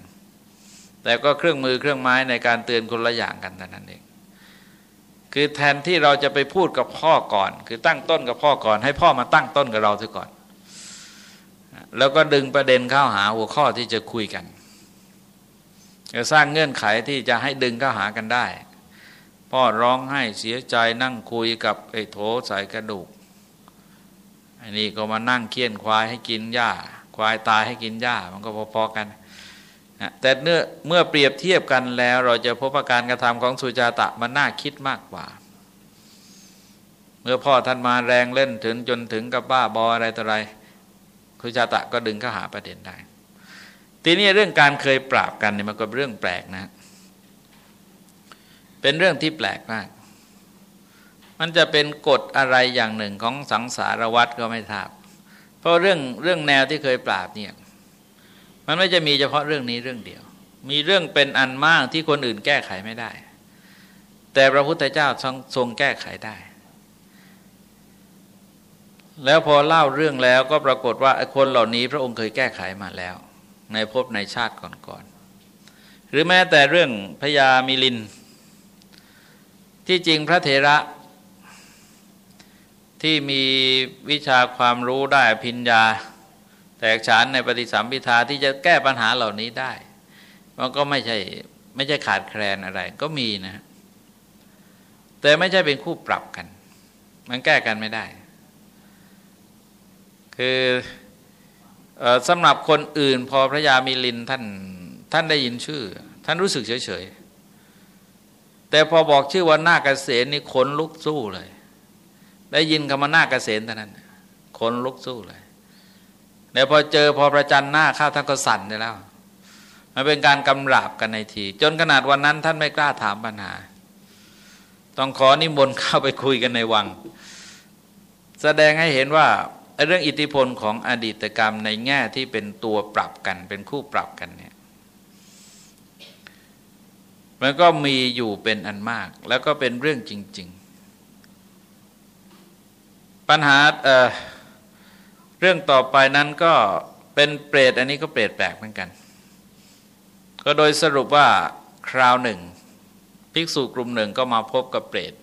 แต่ก็เครื่องมือเครื่องไม้ในการเตือนคนละอย่างกันแต่นั้นเองคือแทนที่เราจะไปพูดกับพ่อก่อน คือตั้งต้นกับพ่อก่อน ให้พ่อมาตั้งต้นกับเราซะก่อน แล้วก็ดึงประเด็นเข้าหาหัวข้อที่จะคุยกันจะสร้างเงื่อนไขที่จะให้ดึงเข้าหากันได้ พ่อร้องไห้เสียใจนั่งคุยกับไอ้โถใส่กระดูกอันนี้ก็มานั่งเคี่ยนควายให้กินหญ้า ควายตายให้กินหญ้า มันก็พอๆกัน แต่เนื้อเมื่อเปรียบเทียบกันแล้วเราจะพบอาการกระทำของสุจาตะมันน่าคิดมากกว่า เมื่อพ่อท่านมาแรงเล่นถึงจนถึงกับบ้าบออะไรต่ออะไรสุจาตะก็ดึงเข้าหาประเด็นได้ ทีนี้เรื่องการเคยปราบกันเนี่ยมันก็เป็นเรื่องแปลกนะ เป็นเรื่องที่แปลกมาก มันจะเป็นกฎอะไรอย่างหนึ่งของสังสารวัตรก็ไม่ทราบ เพราะเรื่องเรื่องแนวที่เคยปราบเนี่ย มันไม่จะมีเฉพาะเรื่องนี้เรื่องเดียว มีเรื่องเป็นอันมากที่คนอื่นแก้ไขไม่ได้ แต่พระพุทธเจ้าทรงแก้ไขได้ แล้วพอเล่าเรื่องแล้วก็ปรากฏว่าคนเหล่านี้พระองค์เคยแก้ไขมาแล้ว ในภพในชาติก่อนๆหรือแม้แต่เรื่องพญามิลิน ที่จริงพระเถระที่มีวิชาความรู้ได้พิญญา ตกฉานในปฏิสัมพิทาที่จะแก้ปัญหาเหล่านี้ได้ มันก็ไม่ใช่ไม่ใช่ขาดแคลนอะไร ก็มีนะ แต่ไม่ใช่เป็นคู่ปรับกัน มันแก้กันไม่ได้ คืออสำหรับคนอื่น พอพระยามีลินท่านท่านได้ยินชื่อ ท่านรู้สึกเฉยๆ แต่พอบอกชื่อว่านาคเกษตนี่ขนลุกสู้เลย ได้ยินคำว่านาคเกษตเท่านั้นขนลุกสู้เลย เดี๋ยวพอเจอพอประจันหน้าข้าวท่านก็สั่นได้แล้ว มันเป็นการกำราบกันในที จนขนาดวันนั้นท่านไม่กล้าถามปัญหา ต้องขอนิมนต์เข้าไปคุยกันในวัง แสดงให้เห็นว่าเรื่องอิทธิพลของอดีตกรรมในแง่ที่เป็นตัวปรับกัน เป็นคู่ปรับกันเนี่ยมันก็มีอยู่เป็นอันมาก แล้วก็เป็นเรื่องจริง ๆ ปัญหา เรื่องต่อไปนั้นก็เป็นเปรตอันนี้ก็เปรตแปลกเหมือนกัน ก็โดยสรุปว่าคราวหนึ่ง ภิกษุกลุ่มหนึ่งก็มาพบกับเปรต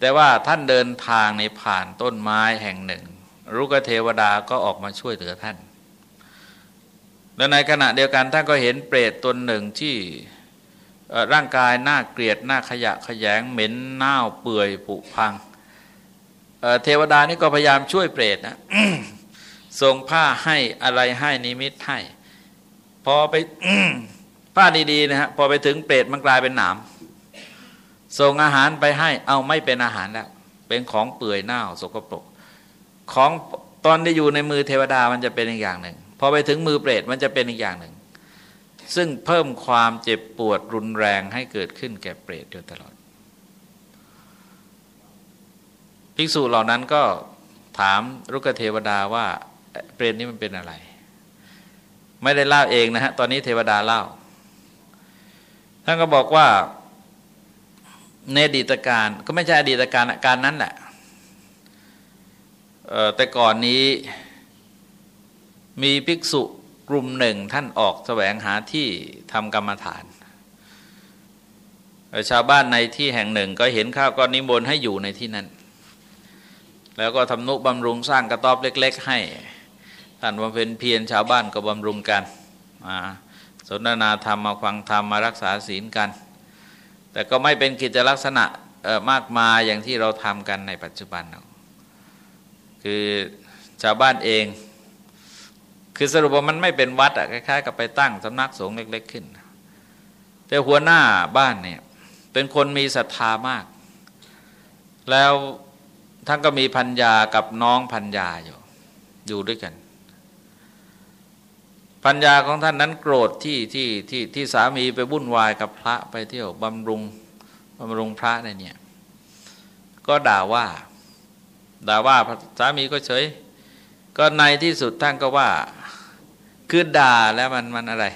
แต่ว่าท่านเดินทางในผ่านต้นไม้แห่งหนึ่ง รุกเทวดาก็ออกมาช่วยเหลือท่าน และในขณะเดียวกันท่านก็เห็นเปรตตนหนึ่งที่ร่างกายหน้าเกลียดหน้าขยะขยงเหม็นเน่าเปื่อยผุพังเทวดานี่ก็พยายามช่วยเปรตนะ ส่งผ้าให้อะไรให้นิมิตให้ พอไปผ้าดีๆนะฮะพอไปถึงเปรตมันกลายเป็นหนามส่งอาหารไปให้ เอาไม่เป็นอาหารแล้ว เป็นของเปื่อยเน่าสกปรกของตอนที่อยู่ในมือเทวดามันจะเป็นอีกอย่างหนึ่งพอไปถึงมือเปรตมันจะเป็นอีกอย่างหนึ่ง ซึ่งเพิ่มความเจ็บปวดรุนแรงให้เกิดขึ้นแก่เปรตอยู่ตลอด ภิกษุเหล่านั้นก็ถามรุกเทวดาว่า เปรตนี้มันเป็นอะไร ไม่ได้เล่าเองนะฮะตอนนี้เทวดาเล่าท่านก็บอกว่าในอดีตการก็ไม่ใช่อดีตการการนั้นแหละแต่ก่อนนี้มีภิกษุกลุ่มหนึ่งท่านออกแสวงหาที่ทำกรรมฐาน ชาวบ้านในที่แห่งหนึ่งก็เห็นข้าวก็นิมนต์ให้อยู่ในที่นั้น แล้วก็ทำนุบำรุงสร้างกระต๊อบเล็ก ๆ ให้ ท่านบำเพ็ญเพียรชาวบ้านก็บำรุงกันมาสนทนาธรรมมาฟังธรรมมารักษาศีลกัน แต่ก็ไม่เป็นกิจลักษณะมากมายอย่างที่เราทำกันในปัจจุบัน คือชาวบ้านเอง คือสรุปว่ามันไม่เป็นวัดอะคล้ายๆ กับไปตั้งสำนักสงฆ์เล็ก ๆ ขึ้น แต่หัวหน้าบ้านเนี่ยเป็นคนมีศรัทธามาก แล้วท่านก็มีพัญญากับน้องพัญญาอยู่อยู่ด้วยกัน พัญญาของท่านนั้นโกรธที่ที่ที่ที่สามีไปวุ่นวายกับพระไปเที่ยวบำรุงบำรุงพระเนี่ยก็ด่าว่า ด่าว่าสามีก็เฉย ก็ในที่สุดท่านก็ว่า คือด่าแล้วมันมันอะไร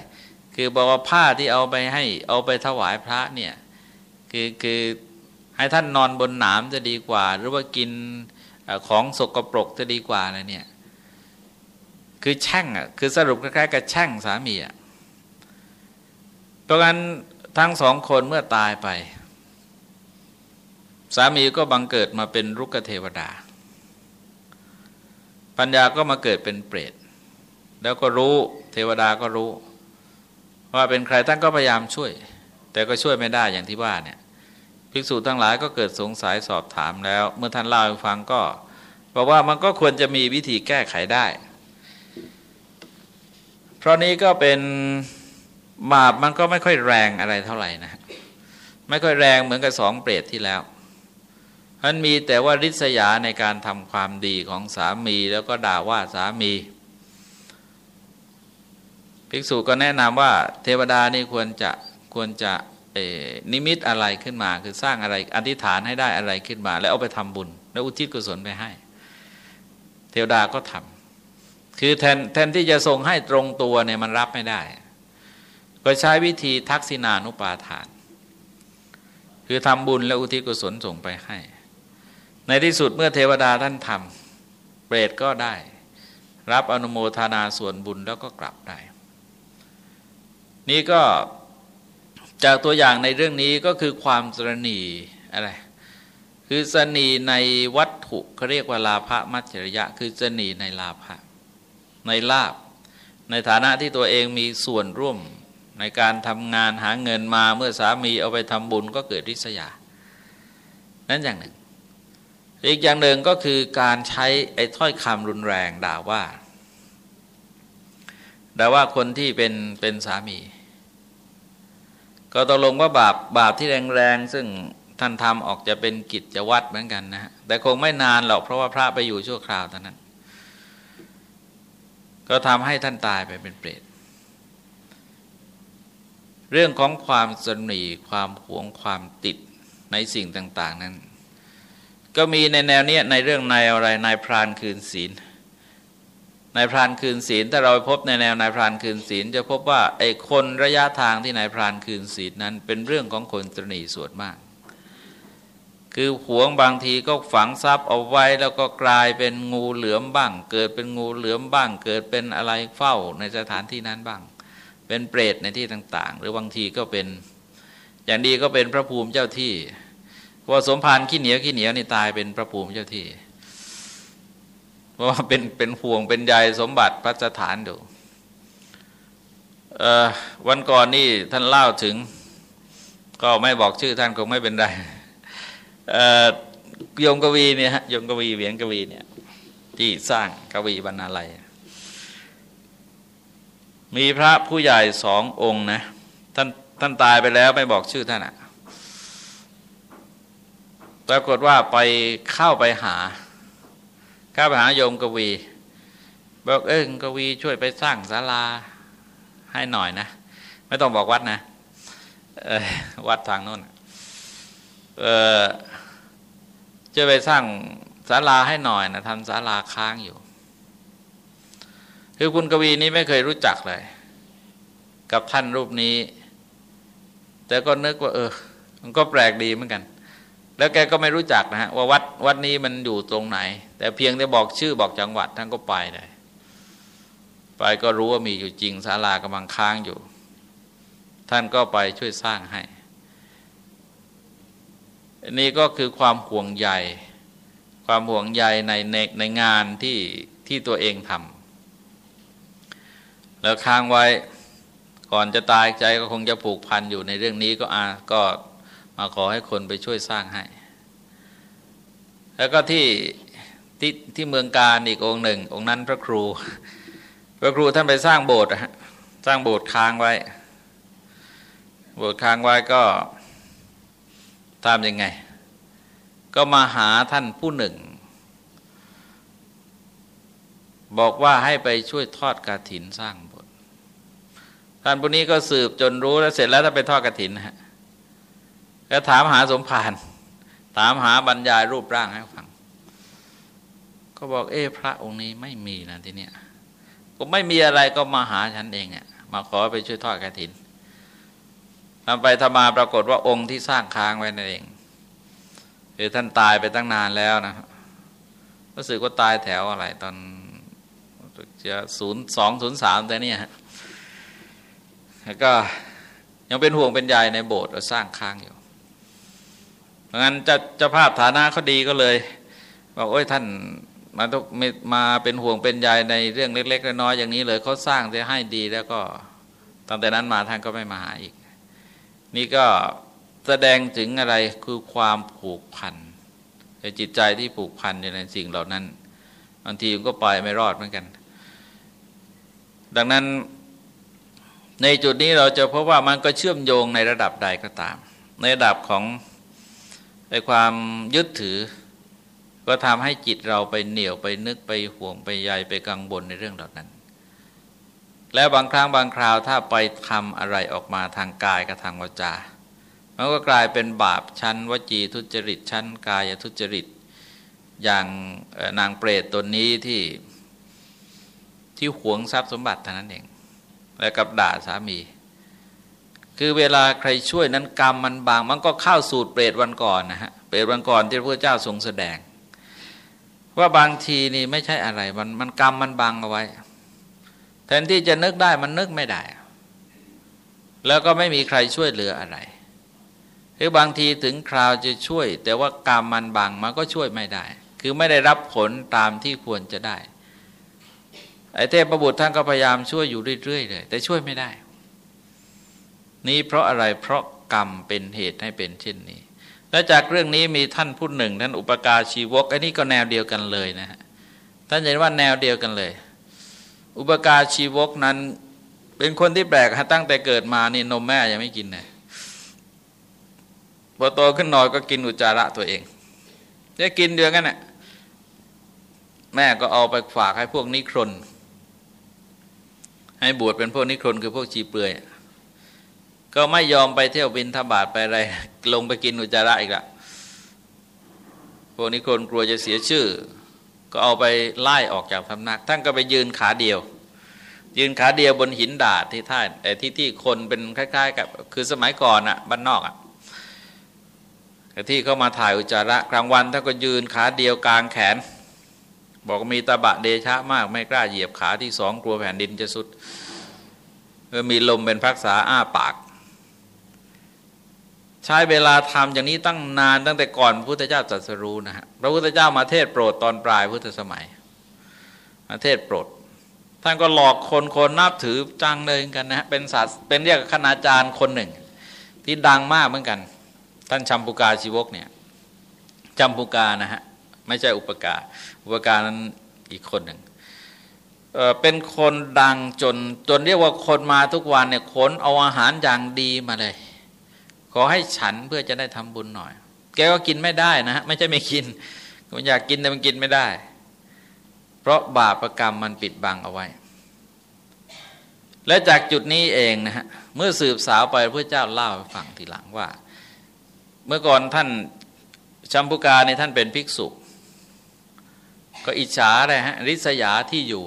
คือบอกว่าผ้าที่เอาไปให้ เอาไปถวายพระเนี่ยคือคือให้ท่านนอนบนหนามจะดีกว่า หรือว่ากินของสกปรกจะดีกว่าอะไรเนี่ย คือแช่งอะคือสรุปคล้ายๆกับแช่งสามีอะเพราะงั้นทั้งสองคนเมื่อตายไป สามีก็บังเกิดมาเป็นรุกเทวดา ปัญญาก็มาเกิดเป็นเปรต แล้วก็รู้เทวดาก็รู้ ว่าเป็นใครท่านก็พยายามช่วย แต่ก็ช่วยไม่ได้อย่างที่ว่าเนี่ยภิกษุทั้งหลายก็เกิดสงสัยสอบถามแล้ว เมื่อท่านเล่าให้ฟังก็บอกว่ามันก็ควรจะมีวิธีแก้ไขได้ ราะนี้ก็เป็นบาปมันก็ไม่ค่อยแรงอะไรเท่าไหร่นะ ไม่ค่อยแรงเหมือนกับสองเปรตที่แล้วมันมีแต่ว่าริษยาในการทำความดีของสามีแล้วก็ด่าว่าสามีภิกษุก็แนะนำว่าเทวดานี่ควรจะควรจะนิมิตอะไรขึ้นมา คือสร้างอะไรอธิษฐานให้ได้อะไรขึ้นมา แล้วเอาไปทำบุญ แล้วอุทิศกุศลไปให้ เทวดาก็ทำ คือแทนแทนที่จะส่งให้ตรงตัวเนี่ยมันรับไม่ได้ ก็ใช้วิธีทักษิณานุปาทาน คือทำบุญแล้วอุทิศกุศลส่งไปให้ ในที่สุดเมื่อเทวดาท่านทำเปรตก็ได้ รับอนุโมทนาส่วนบุญแล้วก็กลับได้ นี่ก็จากตัวอย่างในเรื่องนี้ก็คือความสรณีอะไรคือสนีในวัตถุเขาเรียกว่าลาภมัจฉริยะ คือสนีในลาภ ในลาบ ในฐานะที่ตัวเองมีส่วนร่วมในการทำงานหาเงินมาเมื่อสามีเอาไปทำบุญก็เกิดริษยา นั่นอย่างหนึ่ง อีกอย่างหนึ่งก็คือการใช้ไอ้ถ้อยคำรุนแรงด่าว่าด่าว่าคนที่เป็นเป็นสามี ก็ตกลงว่าบาปบาปที่แรงๆซึ่งท่านทำออกจะเป็นกิจวัตรเหมือนกันนะฮะแต่คงไม่นานหรอกเพราะว่าพระไปอยู่ชั่วคราวเท่านั้น ก็ทำให้ท่านตายไปเป็นเปรตเรื่องของความสนีความหวงความติดในสิ่งต่าง ๆ นั้น ก็มีในแนวเนี้ยในเรื่องในอะไรนายพรานคืนศีลนายพรานคืนศีลถ้าเราพบในแนวนายพรานคืนศีลจะพบว่าไอ้คนระยะทางที่นายพรานคืนศีลนั้น เป็นเรื่องของคนตรณีส่วนมาก คือหวงบางทีก็ฝังทรัพย์เอาไว้แล้วก็กลายเป็นงูเหลือมบ้าง เกิดเป็นงูเหลือมบ้าง เกิดเป็นอะไรเฝ้าในสถานที่นั้นบ้าง เป็นเปรตในที่ต่าง ๆ หรือบางทีก็เป็นอย่างดีก็เป็นพระภูมิเจ้าที่ว่าสมภารขี้เหนียวขี้เหนียวนี่ตายเป็นพระภูมิเจ้าที่เพราะว่าเป็นเป็นห่วงเป็นใยสมบัติพระสถานดูวันก่อนนี่ท่านเล่าถึง ก็ไม่บอกชื่อท่านคงไม่เป็นไร ยมกวีเนี่ยฮะยมกวีเวียนกวีเนี่ยที่สร้างกวีบรรณาลัย มีพระผู้ใหญ่สององค์นะท่านท่านตายไปแล้วไม่บอกชื่อท่านอะปรากฏว่าไปเข้าไปหาเข้าไปหาโยมกวี บอกเอ้ยกวีช่วยไปสร้างศาลาให้หน่อยนะ ไม่ต้องบอกวัดนะวัดทางโน้นเออ จะไปสร้างศาลาให้หน่อยนะทำศาลาค้างอยู่ คือคุณกวีนี้ไม่เคยรู้จักเลย กับท่านรูปนี้ แต่ก็นึกว่า เออ มันก็แปลกดีเหมือนกัน แล้วแกก็ไม่รู้จักนะฮะว่าวัดวัดนี้มันอยู่ตรงไหน แต่เพียงแต่บอกชื่อบอกจังหวัดท่านก็ไปเลยไปก็รู้ว่ามีอยู่จริงศาลากำลังค้างอยู่ ท่านก็ไปช่วยสร้างให้ อันนี้ก็คือความห่วงใยความห่วงใยในในในงานที่ที่ตัวเองทำแล้วค้างไว้ก่อนจะตายใจก็คงจะผูกพันอยู่ในเรื่องนี้ก็อาก็มาขอให้คนไปช่วยสร้างให้ แล้วก็ที่ที่ที่เมืองการอีกองหนึ่ง องค์นั้นพระครู พระครูท่านไปสร้างโบสถ์สร้างโบสถ์ค้างไว้ โบสถ์ค้างไว้ก็ ทำยังไง ก็มาหาท่านผู้หนึ่ง บอกว่าให้ไปช่วยทอดกระถินสร้างบทท่านผู้นี้ก็สืบจนรู้แล้วเสร็จแล้วถ้าไปทอดกระถินฮะก็ถามหาสมภารถามหาบรรยายรูปร่างให้ฟัง ก็บอกเอ๊พระองค์นี้ไม่มีนะที่เนี้ยก็ไม่มีอะไรก็มาหาฉันเองอะมาขอไปช่วยทอดกระถิ่น ทำไปทำมาปรากฏว่าองค์ที่สร้างค้างไว้นั่นเองคือท่านตายไปตั้งนานแล้วนะรู้สึกว่าตายแถวอะไรตอนจะศูนย์สองศูนย์สามแต่เนี่ยแล้วก็ยังเป็นห่วงเป็นใยในโบสถ์สร้างค้างอยู่ เพราะงั้นจะจะภาพฐานะเขาดีก็เลยบอกโอ้ยท่านมาต้องมาเป็นห่วงเป็นใยในเรื่องเล็ก ๆ น้อยๆอย่างนี้เลยเขาสร้างจะให้ดีแล้วก็ตั้งแต่นั้นมาท่านก็ไม่มาหาอีก นี่ก็แสดงถึงอะไรคือความผูกพันในจิตใจที่ผูกพันในสิ่งเหล่านั้นบางทีมันก็ไปไม่รอดเหมือนกัน ดังนั้นในจุดนี้เราจะพบว่ามันก็เชื่อมโยงในระดับใดก็ตาม ในระดับของในความยึดถือ ก็ทำให้จิตเราไปเหนียวไปนึกไปห่วงไปใยไปกังวลในเรื่องเหล่านั้น แล้วบางครั้งบางคราวถ้าไปทำอะไรออกมาทางกายกับทางวาจา มันก็กลายเป็นบาปชั้นวจีทุจริต ชั้นกายทุจริต อย่างนางเปรตตนนี้ที่ที่หวงทรัพย์สมบัติเท่านั้นเอง และกับด่าสามี คือเวลาใครช่วยนั้นกรรมมันบาง มันก็เข้าสูตรเปรตวันก่อนนะฮะ เปรตวันก่อนที่พระเจ้าทรงแสดง ว่าบางทีนี่ไม่ใช่อะไร มันมันกรรมมันบังเอาไว้ แทนที่จะนึกได้มันนึกไม่ได้ แล้วก็ไม่มีใครช่วยเหลืออะไร หรือบางทีถึงคราวจะช่วย แต่ว่ากรรมมันบังมันก็ช่วยไม่ได้ คือไม่ได้รับผลตามที่ควรจะได้ ไอ้เทพประบุท่านก็พยายามช่วยอยู่เรื่อยๆเลยแต่ช่วยไม่ได้ นี่เพราะอะไรเพราะกรรมเป็นเหตุให้เป็นเช่นนี้ และจากเรื่องนี้มีท่านผู้หนึ่งท่านอุปการชีวกไอ้นี่ก็แนวเดียวกันเลยนะฮะท่านเห็นว่าแนวเดียวกันเลย อุปการชีวกนั้น เป็นคนที่แปลกตั้งแต่เกิดมานี่นมแม่ยังไม่กินเลยพอโตขึ้นหน่อยก็กินอุจจาระตัวเองจะกินเดือนกันน่ะแม่ก็เอาไปฝากให้พวกนิครนให้บวชเป็นพวกนิครนคือพวกชีเปลือย ก็ไม่ยอมไปเที่ยวบินทบาทไปอะไร ลงไปกินอุจจาระอีกละพวกนิครนกลัวจะเสียชื่อ ก็เอาไปไล่ออกจากสำนักท่านก็ไปยืนขาเดียว ยืนขาเดียวบนหินดาดที่ท่าที่ที่คนเป็นคล้ายๆ กับคือสมัยก่อนอะบ้านนอกอะที่เข้ามาถ่ายอุจจาระกลางวันท่านก็ยืนขาเดียวกลางแขน บอกมีตาบะเดชะมากไม่กล้าเหยียบขาที่สองกลัวแผ่นดินจะสุดมีลมเป็นพักษาอ้าปาก ใช้เวลาทำอย่างนี้ตั้งนานตั้งแต่ก่อนพระพุทธเจ้าตรัสรู้นะฮะพระพุทธเจ้ามาเทศโปรดตอนปลายพุทธสมัย มาเทศโปรด ท่านก็หลอกคนคนนับถือจังเลยกันนะฮะเป็นศาสเป็นเรียกคณาจารย์คนหนึ่ง ที่ดังมากเหมือนกัน ท่านชัมปุกาชีวกเนี่ยจัมปุกานะฮะไม่ใช่อุปกาอุปกานั้นอีกคนหนึ่งเเป็นคนดังจนจนเรียกว่าคนมาทุกวันเนี่ยขนเอาอาหารอย่างดีมาเลย ขอให้ฉันเพื่อจะได้ทำบุญหน่อย แกก็กินไม่ได้นะฮะไม่ใช่ไม่กินมันอยากกินแต่มันกินไม่ได้ เพราะบาปรกรรมมันปิดบังเอาไว้ และจากจุดนี้เองนะฮะเมื่อสืบสาวไปพระเจ้าเล่าให้ฟังทีหลังว่า เมื่อก่อนท่านชัมพุกาในท่านเป็นภิกษุ ก็อิจฉาเลยฮะริษยาที่อยู่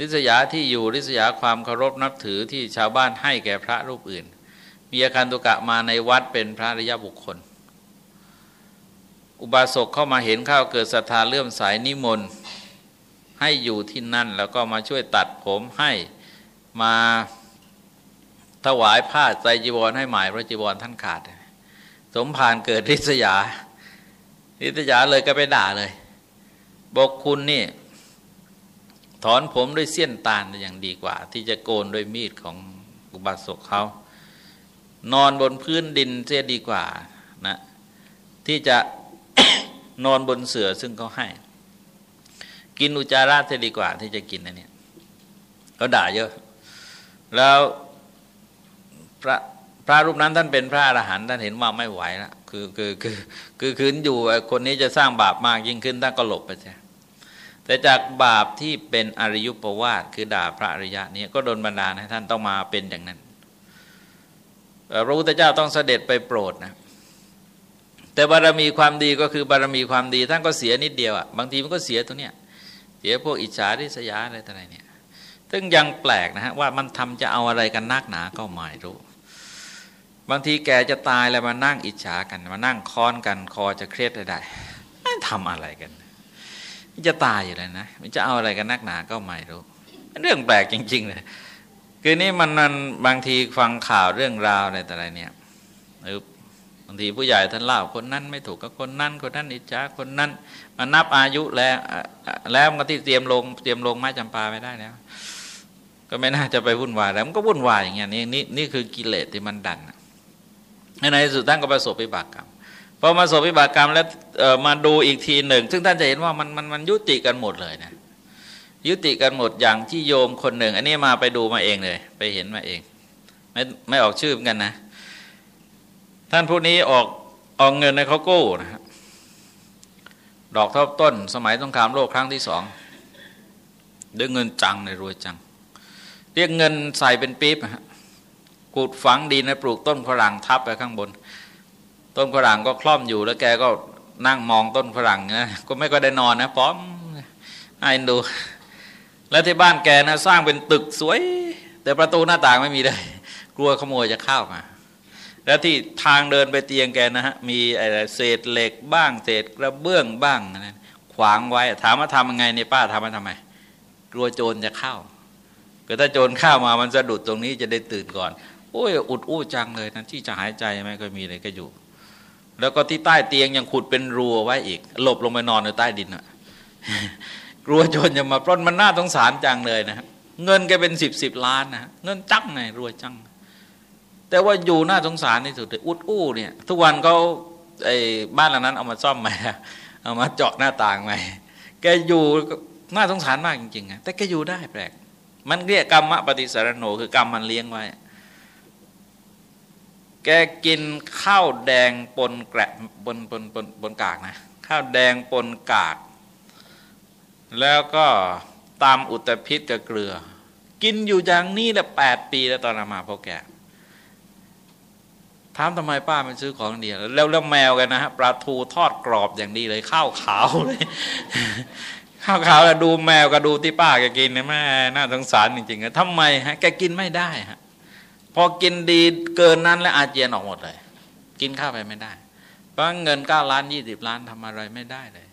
ริษยาที่อยู่ริษยาความเคารพนับถือที่ชาวบ้านให้แก่พระรูปอื่น มีอาการตุกะมาในวัดเป็นพระระยะบุคคล อุบาสกเข้ามาเห็นข้าวเกิดศรัทธาเลื่อมใสนิมนต์ให้อยู่ที่นั่น แล้วก็มาช่วยตัดผมให้มาถวายผ้าใจจีวรให้หมายพระจีวรท่านขาด สมภารเกิดริษยาริษยาเลยก็ไปด่าเลยบอกคุณนี่ ถอนผมด้วยเสี้ยนตาลอย่างดีกว่า ที่จะโกนด้วยมีดของอุบาสกเขา นอนบนพื้นดินเสียดีกว่านะที่จะนอนบนเสือซึ่งเขาให้ กินอุจาระเสียดีกว่าที่จะกินอันนี้เขาด่าเยอะ แล้วพระพระรูปนั้นท่านเป็นพระอรหันต์ท่านเห็นว่าไม่ไหวแล้วคือคือคือคือคืนอยู่คนนี้จะสร้างบาปมากยิ่งขึ้นท่านก็หลบไปใช่แต่แต่จากบาปที่เป็นอริยุปวาทคือด่าพระอริยะนี้ก็โดนบันดาลให้ท่านต้องมาเป็นอย่างนั้น พระพุทธเจ้าต้องเสด็จไปโปรดนะแต่บารมีความดีก็คือบารมีความดีท่านก็เสียนิดเดียวอะบางทีมันก็เสียตรงเนี้ยเสียพวกอิจฉาริษยาอะไรต่างๆเนี่ยซึ่งยังแปลกนะฮะว่ามันทำจะเอาอะไรกันนักหนาก็ไม่รู้ บางทีแกจะตายแล้วมานั่งอิจฉากันมานั่งค้อนกันคอจะเครียดได้ไม่ทำอะไรกันมันจะตายอยู่เลยนะมันจะเอาอะไรกันนักหนาก็ไม่รู้ เรื่องแปลกจริง ๆ เลย คือนี่มันนันบางทีฟังข่าวเรื่องราวอะไรแต่อะไรเนี่ยหรือบางทีผู้ใหญ่ท่านเล่าคนนั้นไม่ถูกกับคนนั้น คนนั้นอิจฉาคนนั้นมานับอายุแล้ว แล้วมันที่เตรียมลงเตรียมลงไม้จำปาไม่ได้แล้วก็ไม่น่าจะไปวุ่นวายแล้วมันก็วุ่นวายอย่างเงี้ยนี่นี่นี่คือกิเลสที่มันดันในที่สุดท่านก็ประสบวิบากกรรมพอมาประสบวิบากกรรมแล้วมาดูอีกทีหนึ่ง ซึ่งท่านจะเห็นว่ามันมันมันยุติกันหมดเลยนะ ยุติกันหมดอย่างที่โยมคนหนึ่ง อันนี้มาไปดูมาเองเลย ไปเห็นมาเอง ไม่ไม่ออกชื่อเหมือนกันนะ ท่านผู้นี้ออกออกเงินในเขากู้นะดอกทบต้น สมัยสงครามโลกครั้งที่สองด้วยเงินจังในรวยจัง เรียกเงินใส่เป็นปี๊บกูดฝังดินในปลูกต้นฝรั่งทับไปข้างบน ต้นฝรั่งก็คล่อมอยู่แล้วแกก็นั่งมองต้นฝรั่งนะก็ไม่ก็ได้นอนนะป้อมไอ้ดู แล้วที่บ้านแกนะสร้างเป็นตึกสวย แต่ประตูหน้าต่างไม่มีเลย กลัวขโมยจะเข้ามา แล้วที่ทางเดินไปเตียงแกนะฮะมีอะไรเศษเหล็กบ้างเศษกระเบื้องบ้างนะขวางไว้ถามว่าทำยังไงเนี่ยป้าทำมาทำไม กลัวโจรจะเข้าก็ถ้าโจรเข้ามามันสะดุดตรงนี้จะได้ตื่นก่อนโอ้ยอุดอู้จังเลยนะที่จะหายใจไม่ก็มีเลยก็อยู่ แล้วก็ที่ใต้เตียงยังขุดเป็นรัวไว้อีก หลบลงไปนอนในใต้ดินอะ กลัวโจรจะมาปล้นมันน่าสงสารจังเลยนะเงินแกเป็นสิบสิบล้านนะเงินจังไงรวยจัง แต่ว่าอยู่น่าสงสารที่สุดเลยอุดอู้เนี่ย ทุกวันเขาไอ้บ้านหลังนั้นเอามาซ่อมใหม่เอามาเจาะหน้าต่างใหม่แกอยู่น่าสงสารมากจริงๆแต่แกอยู่ได้แปลก มันเรียกกรรมปฏิสารโนคือกรรมมันเลี้ยงไว้ แกกินข้าวแดงปนแกะบนบนบนบนกากนะ ข้าวแดงปนกาก แล้วก็ตามอุตพิษกับเกลือ กินอยู่อย่างนี้แหละแปดปีแล้วตอนมาพ่อแกถามทำไมป้ามันซื้อของเดียวแล้วแล้วแมวกันนะฮะปลาทูทอดกรอบอย่างดีเลยข้าวขาวเลยข้าวขาวดูแมวก็ดูที่ป้าแกกินนะแม่น่าสงสารจริงๆทำไมฮะแกกินไม่ได้ฮะพอกินดีเกินนั้นแล้วอาเจียนออกหมดเลย กินข้าวไปไม่ได้ เพราะเงินเก้าล้านยี่สิบล้านทำอะไรไม่ได้เลย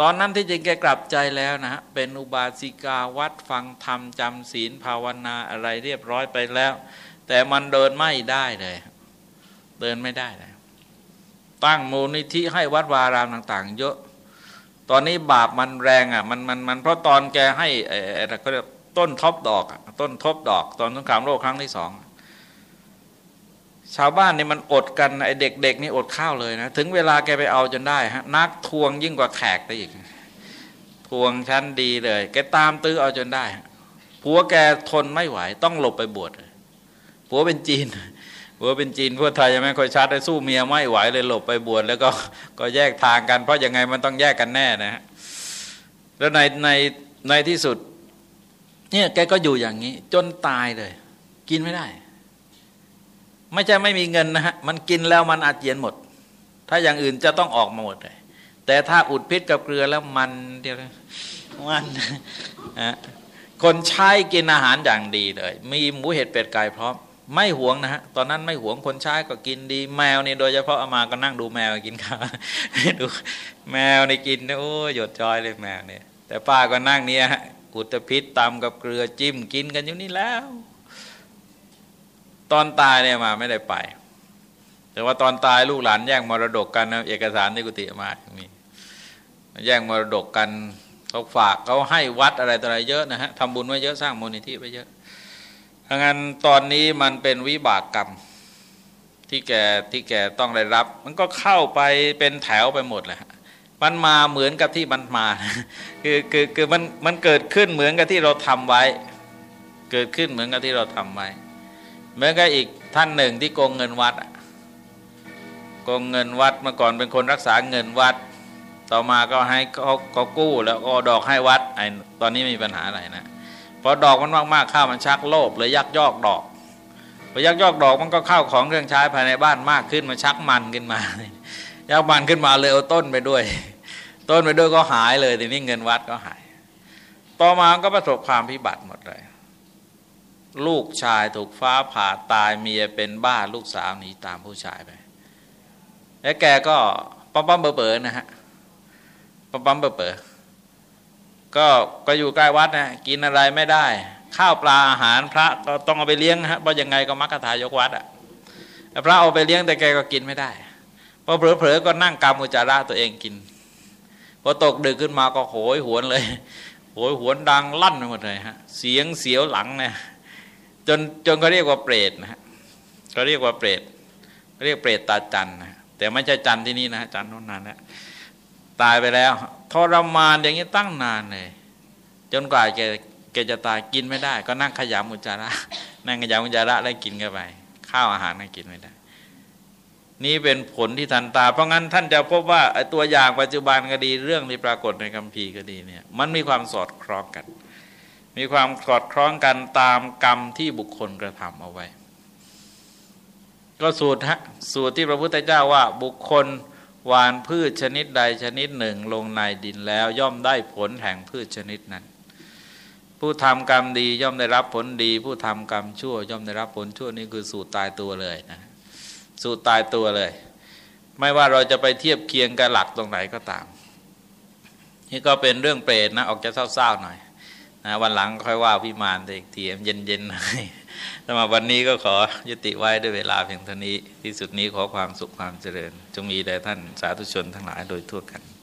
ตอนนั้นที่จริงแกกลับใจแล้วนะฮะเป็นอุบาสิกาวัดฟังธรรมจำศีลภาวนาอะไรเรียบร้อยไปแล้ว แต่มันเดินไม่ได้เลย เดินไม่ได้เลยตั้งมูลนิธิให้วัดวารามต่าง ๆ เยอะ ตอนนี้บาปมันแรงอะมันมันมันเพราะตอนแกให้อะไรก็เรียกต้นทบดอกต้นทบดอก ตอนสงครามโลกครั้งที่สอง ชาวบ้านนี่มันอดกันไอเด็กๆนี่อดข้าวเลยนะ ถึงเวลาแกไปเอาจนได้ฮะนักทวงยิ่งกว่าแขกไปอีก ทวงชั้นดีเลย แกตามตื้อเอาจนได้ผัวแกทนไม่ไหว ต้องหลบไปบวชผัวเป็นจีนผัวเป็นจีนพวกไทยยังไม่ค่อยชัดเลยสู้เมียไม่ไหวเลยหลบไปบวชแล้วก็ก็แยกทางกัน เพราะยังไงมันต้องแยกกันแน่นะฮะแล้วในในในที่สุด เนี่ยแกก็อยู่อย่างนี้ จนตายเลย กินไม่ได้ ไม่ใช่ไม่มีเงินนะฮะมันกินแล้วมันอาเจียนหมด ถ้าอย่างอื่นจะต้องออกมาหมดเลยแต่ถ้าอุดพิษกับเกลือแล้วมันเดียวมันคนใช้กินอาหารอย่างดีเลย มีหมูเห็ดเป็ดไก่พร้อมไม่หวงนะฮะ ตอนนั้นไม่หวงคนใช้ก็กินดี แมวนี่โดยเฉพาะอามาก็นั่งดูแมวกินข้าวดูแมวในกินโอ้หยดจอยเลยแมวเนี่ยแต่ป้าก็นั่งเนี่ยกุตพิษตำกับเกลือจิ้มกินกันอยู่นี่แล้ว ตอนตายเนี่ยมาไม่ได้ไป แต่ว่าตอนตายลูกหลานแย่งมรดกกันนะเอกสารที่กุฏิมามีแย่งมรดกกันเขาฝากเขาให้วัดอะไรต่ออะไรเยอะนะฮะทำบุญไว้เยอะสร้างมูลนิธิไว้เยอะดังนั้นตอนนี้มันเป็นวิบากกรรมที่แกที่แกต้องได้รับ มันก็เข้าไปเป็นแถวไปหมดเลยมันมาเหมือนกับที่มันมาคือคือคือมันมันเกิดขึ้นเหมือนกับที่เราทำไว้ เกิดขึ้นเหมือนกับที่เราทำไว้ เหมือนกับอีกท่านหนึ่งที่โกงเงินวัดโกงเงินวัดเมื่อก่อนเป็นคนรักษาเงินวัด ต่อมาก็ให้เขาก็กู้แล้วก็ดอกให้วัดไอ้ตอนนี้ไม่มีปัญหาอะไรนะพอดอกมันมากๆข้าวมันชักโลภเลยยักยอกดอกพอยักยอกดอกมันก็เข้าของเครื่องใช้ภายในบ้านมากขึ้นมันชักมันขึ้นมายักมันขึ้นมาเลยเอาต้นไปด้วย ต้นไปด้วยก็หายเลยทีนี้เงินวัดก็หาย ต่อมาก็ประสบความพิบัติหมดเลย ลูกชายถูกฟ้าผ่าตายเมียเป็นบ้าลูกสาวหนีตามผู้ชายไปแล้วแกก็ปั๊มปั๊มเบอเบอนะฮะปั๊มปั๊มเบอเบอก็ก็อยู่ใกล้วัดนะกินอะไรไม่ได้ ข้าวปลาอาหารพระก็ต้องเอาไปเลี้ยงฮะเพราะยังไงก็มักกะทายกวัดอะ่ะพระเอาไปเลี้ยงแต่แกก็กินไม่ได้พอเผลอๆก็นั่งกำมุจาระตัวเองกินพอตกดึกขึ้นมาก็โหยหวนเลย โหยหวนดังลั่นไปหมดเลยฮะเสียงเสียวหลังเนี่ย จนจนเขาเรียกว่าเปรตนะฮะเขาเรียกว่าเปรตเรียกเปรตตาจันนะแต่ไม่ใช่จันที่นี่นะจันนู้นนานแล้วตายไปแล้วทรมานอย่างนี้ตั้งนานเลยจนกว่าแกแกจะตายกินไม่ได้ ก็นั่งขยำมุจาระนั่งขยำมุจาระแล้วกินเข้าไป ข้าวอาหารนั่งกินไม่ได้ นี่เป็นผลที่ทันตา เพราะงั้นท่านจะพบว่าตัวอย่างปัจจุบันก็ดีเรื่องที่ปรากฏในคัมภีร์ก็ดีเนี่ย มันมีความสอดคล้องกัน มีความสอดคล้องกันตามกรรมที่บุคคลกระทำเอาไว้ ก็สูตรฮะสูตรที่พระพุทธเจ้าว่าบุคคลหวานพืชชนิดใดชนิดหนึ่งลงในดินแล้วย่อมได้ผลแห่งพืชชนิดนั้น ผู้ทำกรรมดีย่อมได้รับผลดี ผู้ทำกรรมชั่ว ย่อมได้รับผลชั่วนี่คือสูตรตายตัวเลยนะสูตรตายตัวเลย ไม่ว่าเราจะไปเทียบเคียงกับหลักตรงไหนก็ตาม นี่ก็เป็นเรื่องเปรตนะออกจะเศร้าๆหน่อย นะวันหลังค่อยว่าพิมานอีกทีเย็นๆหน่อยสำหรับวันนี้ก็ขอยุติไว้ด้วยเวลาเพียงเท่านี้ ที่สุดนี้ขอความสุขความเจริญ จงมีแด่ท่านสาธุชนทั้งหลายโดยทั่วกัน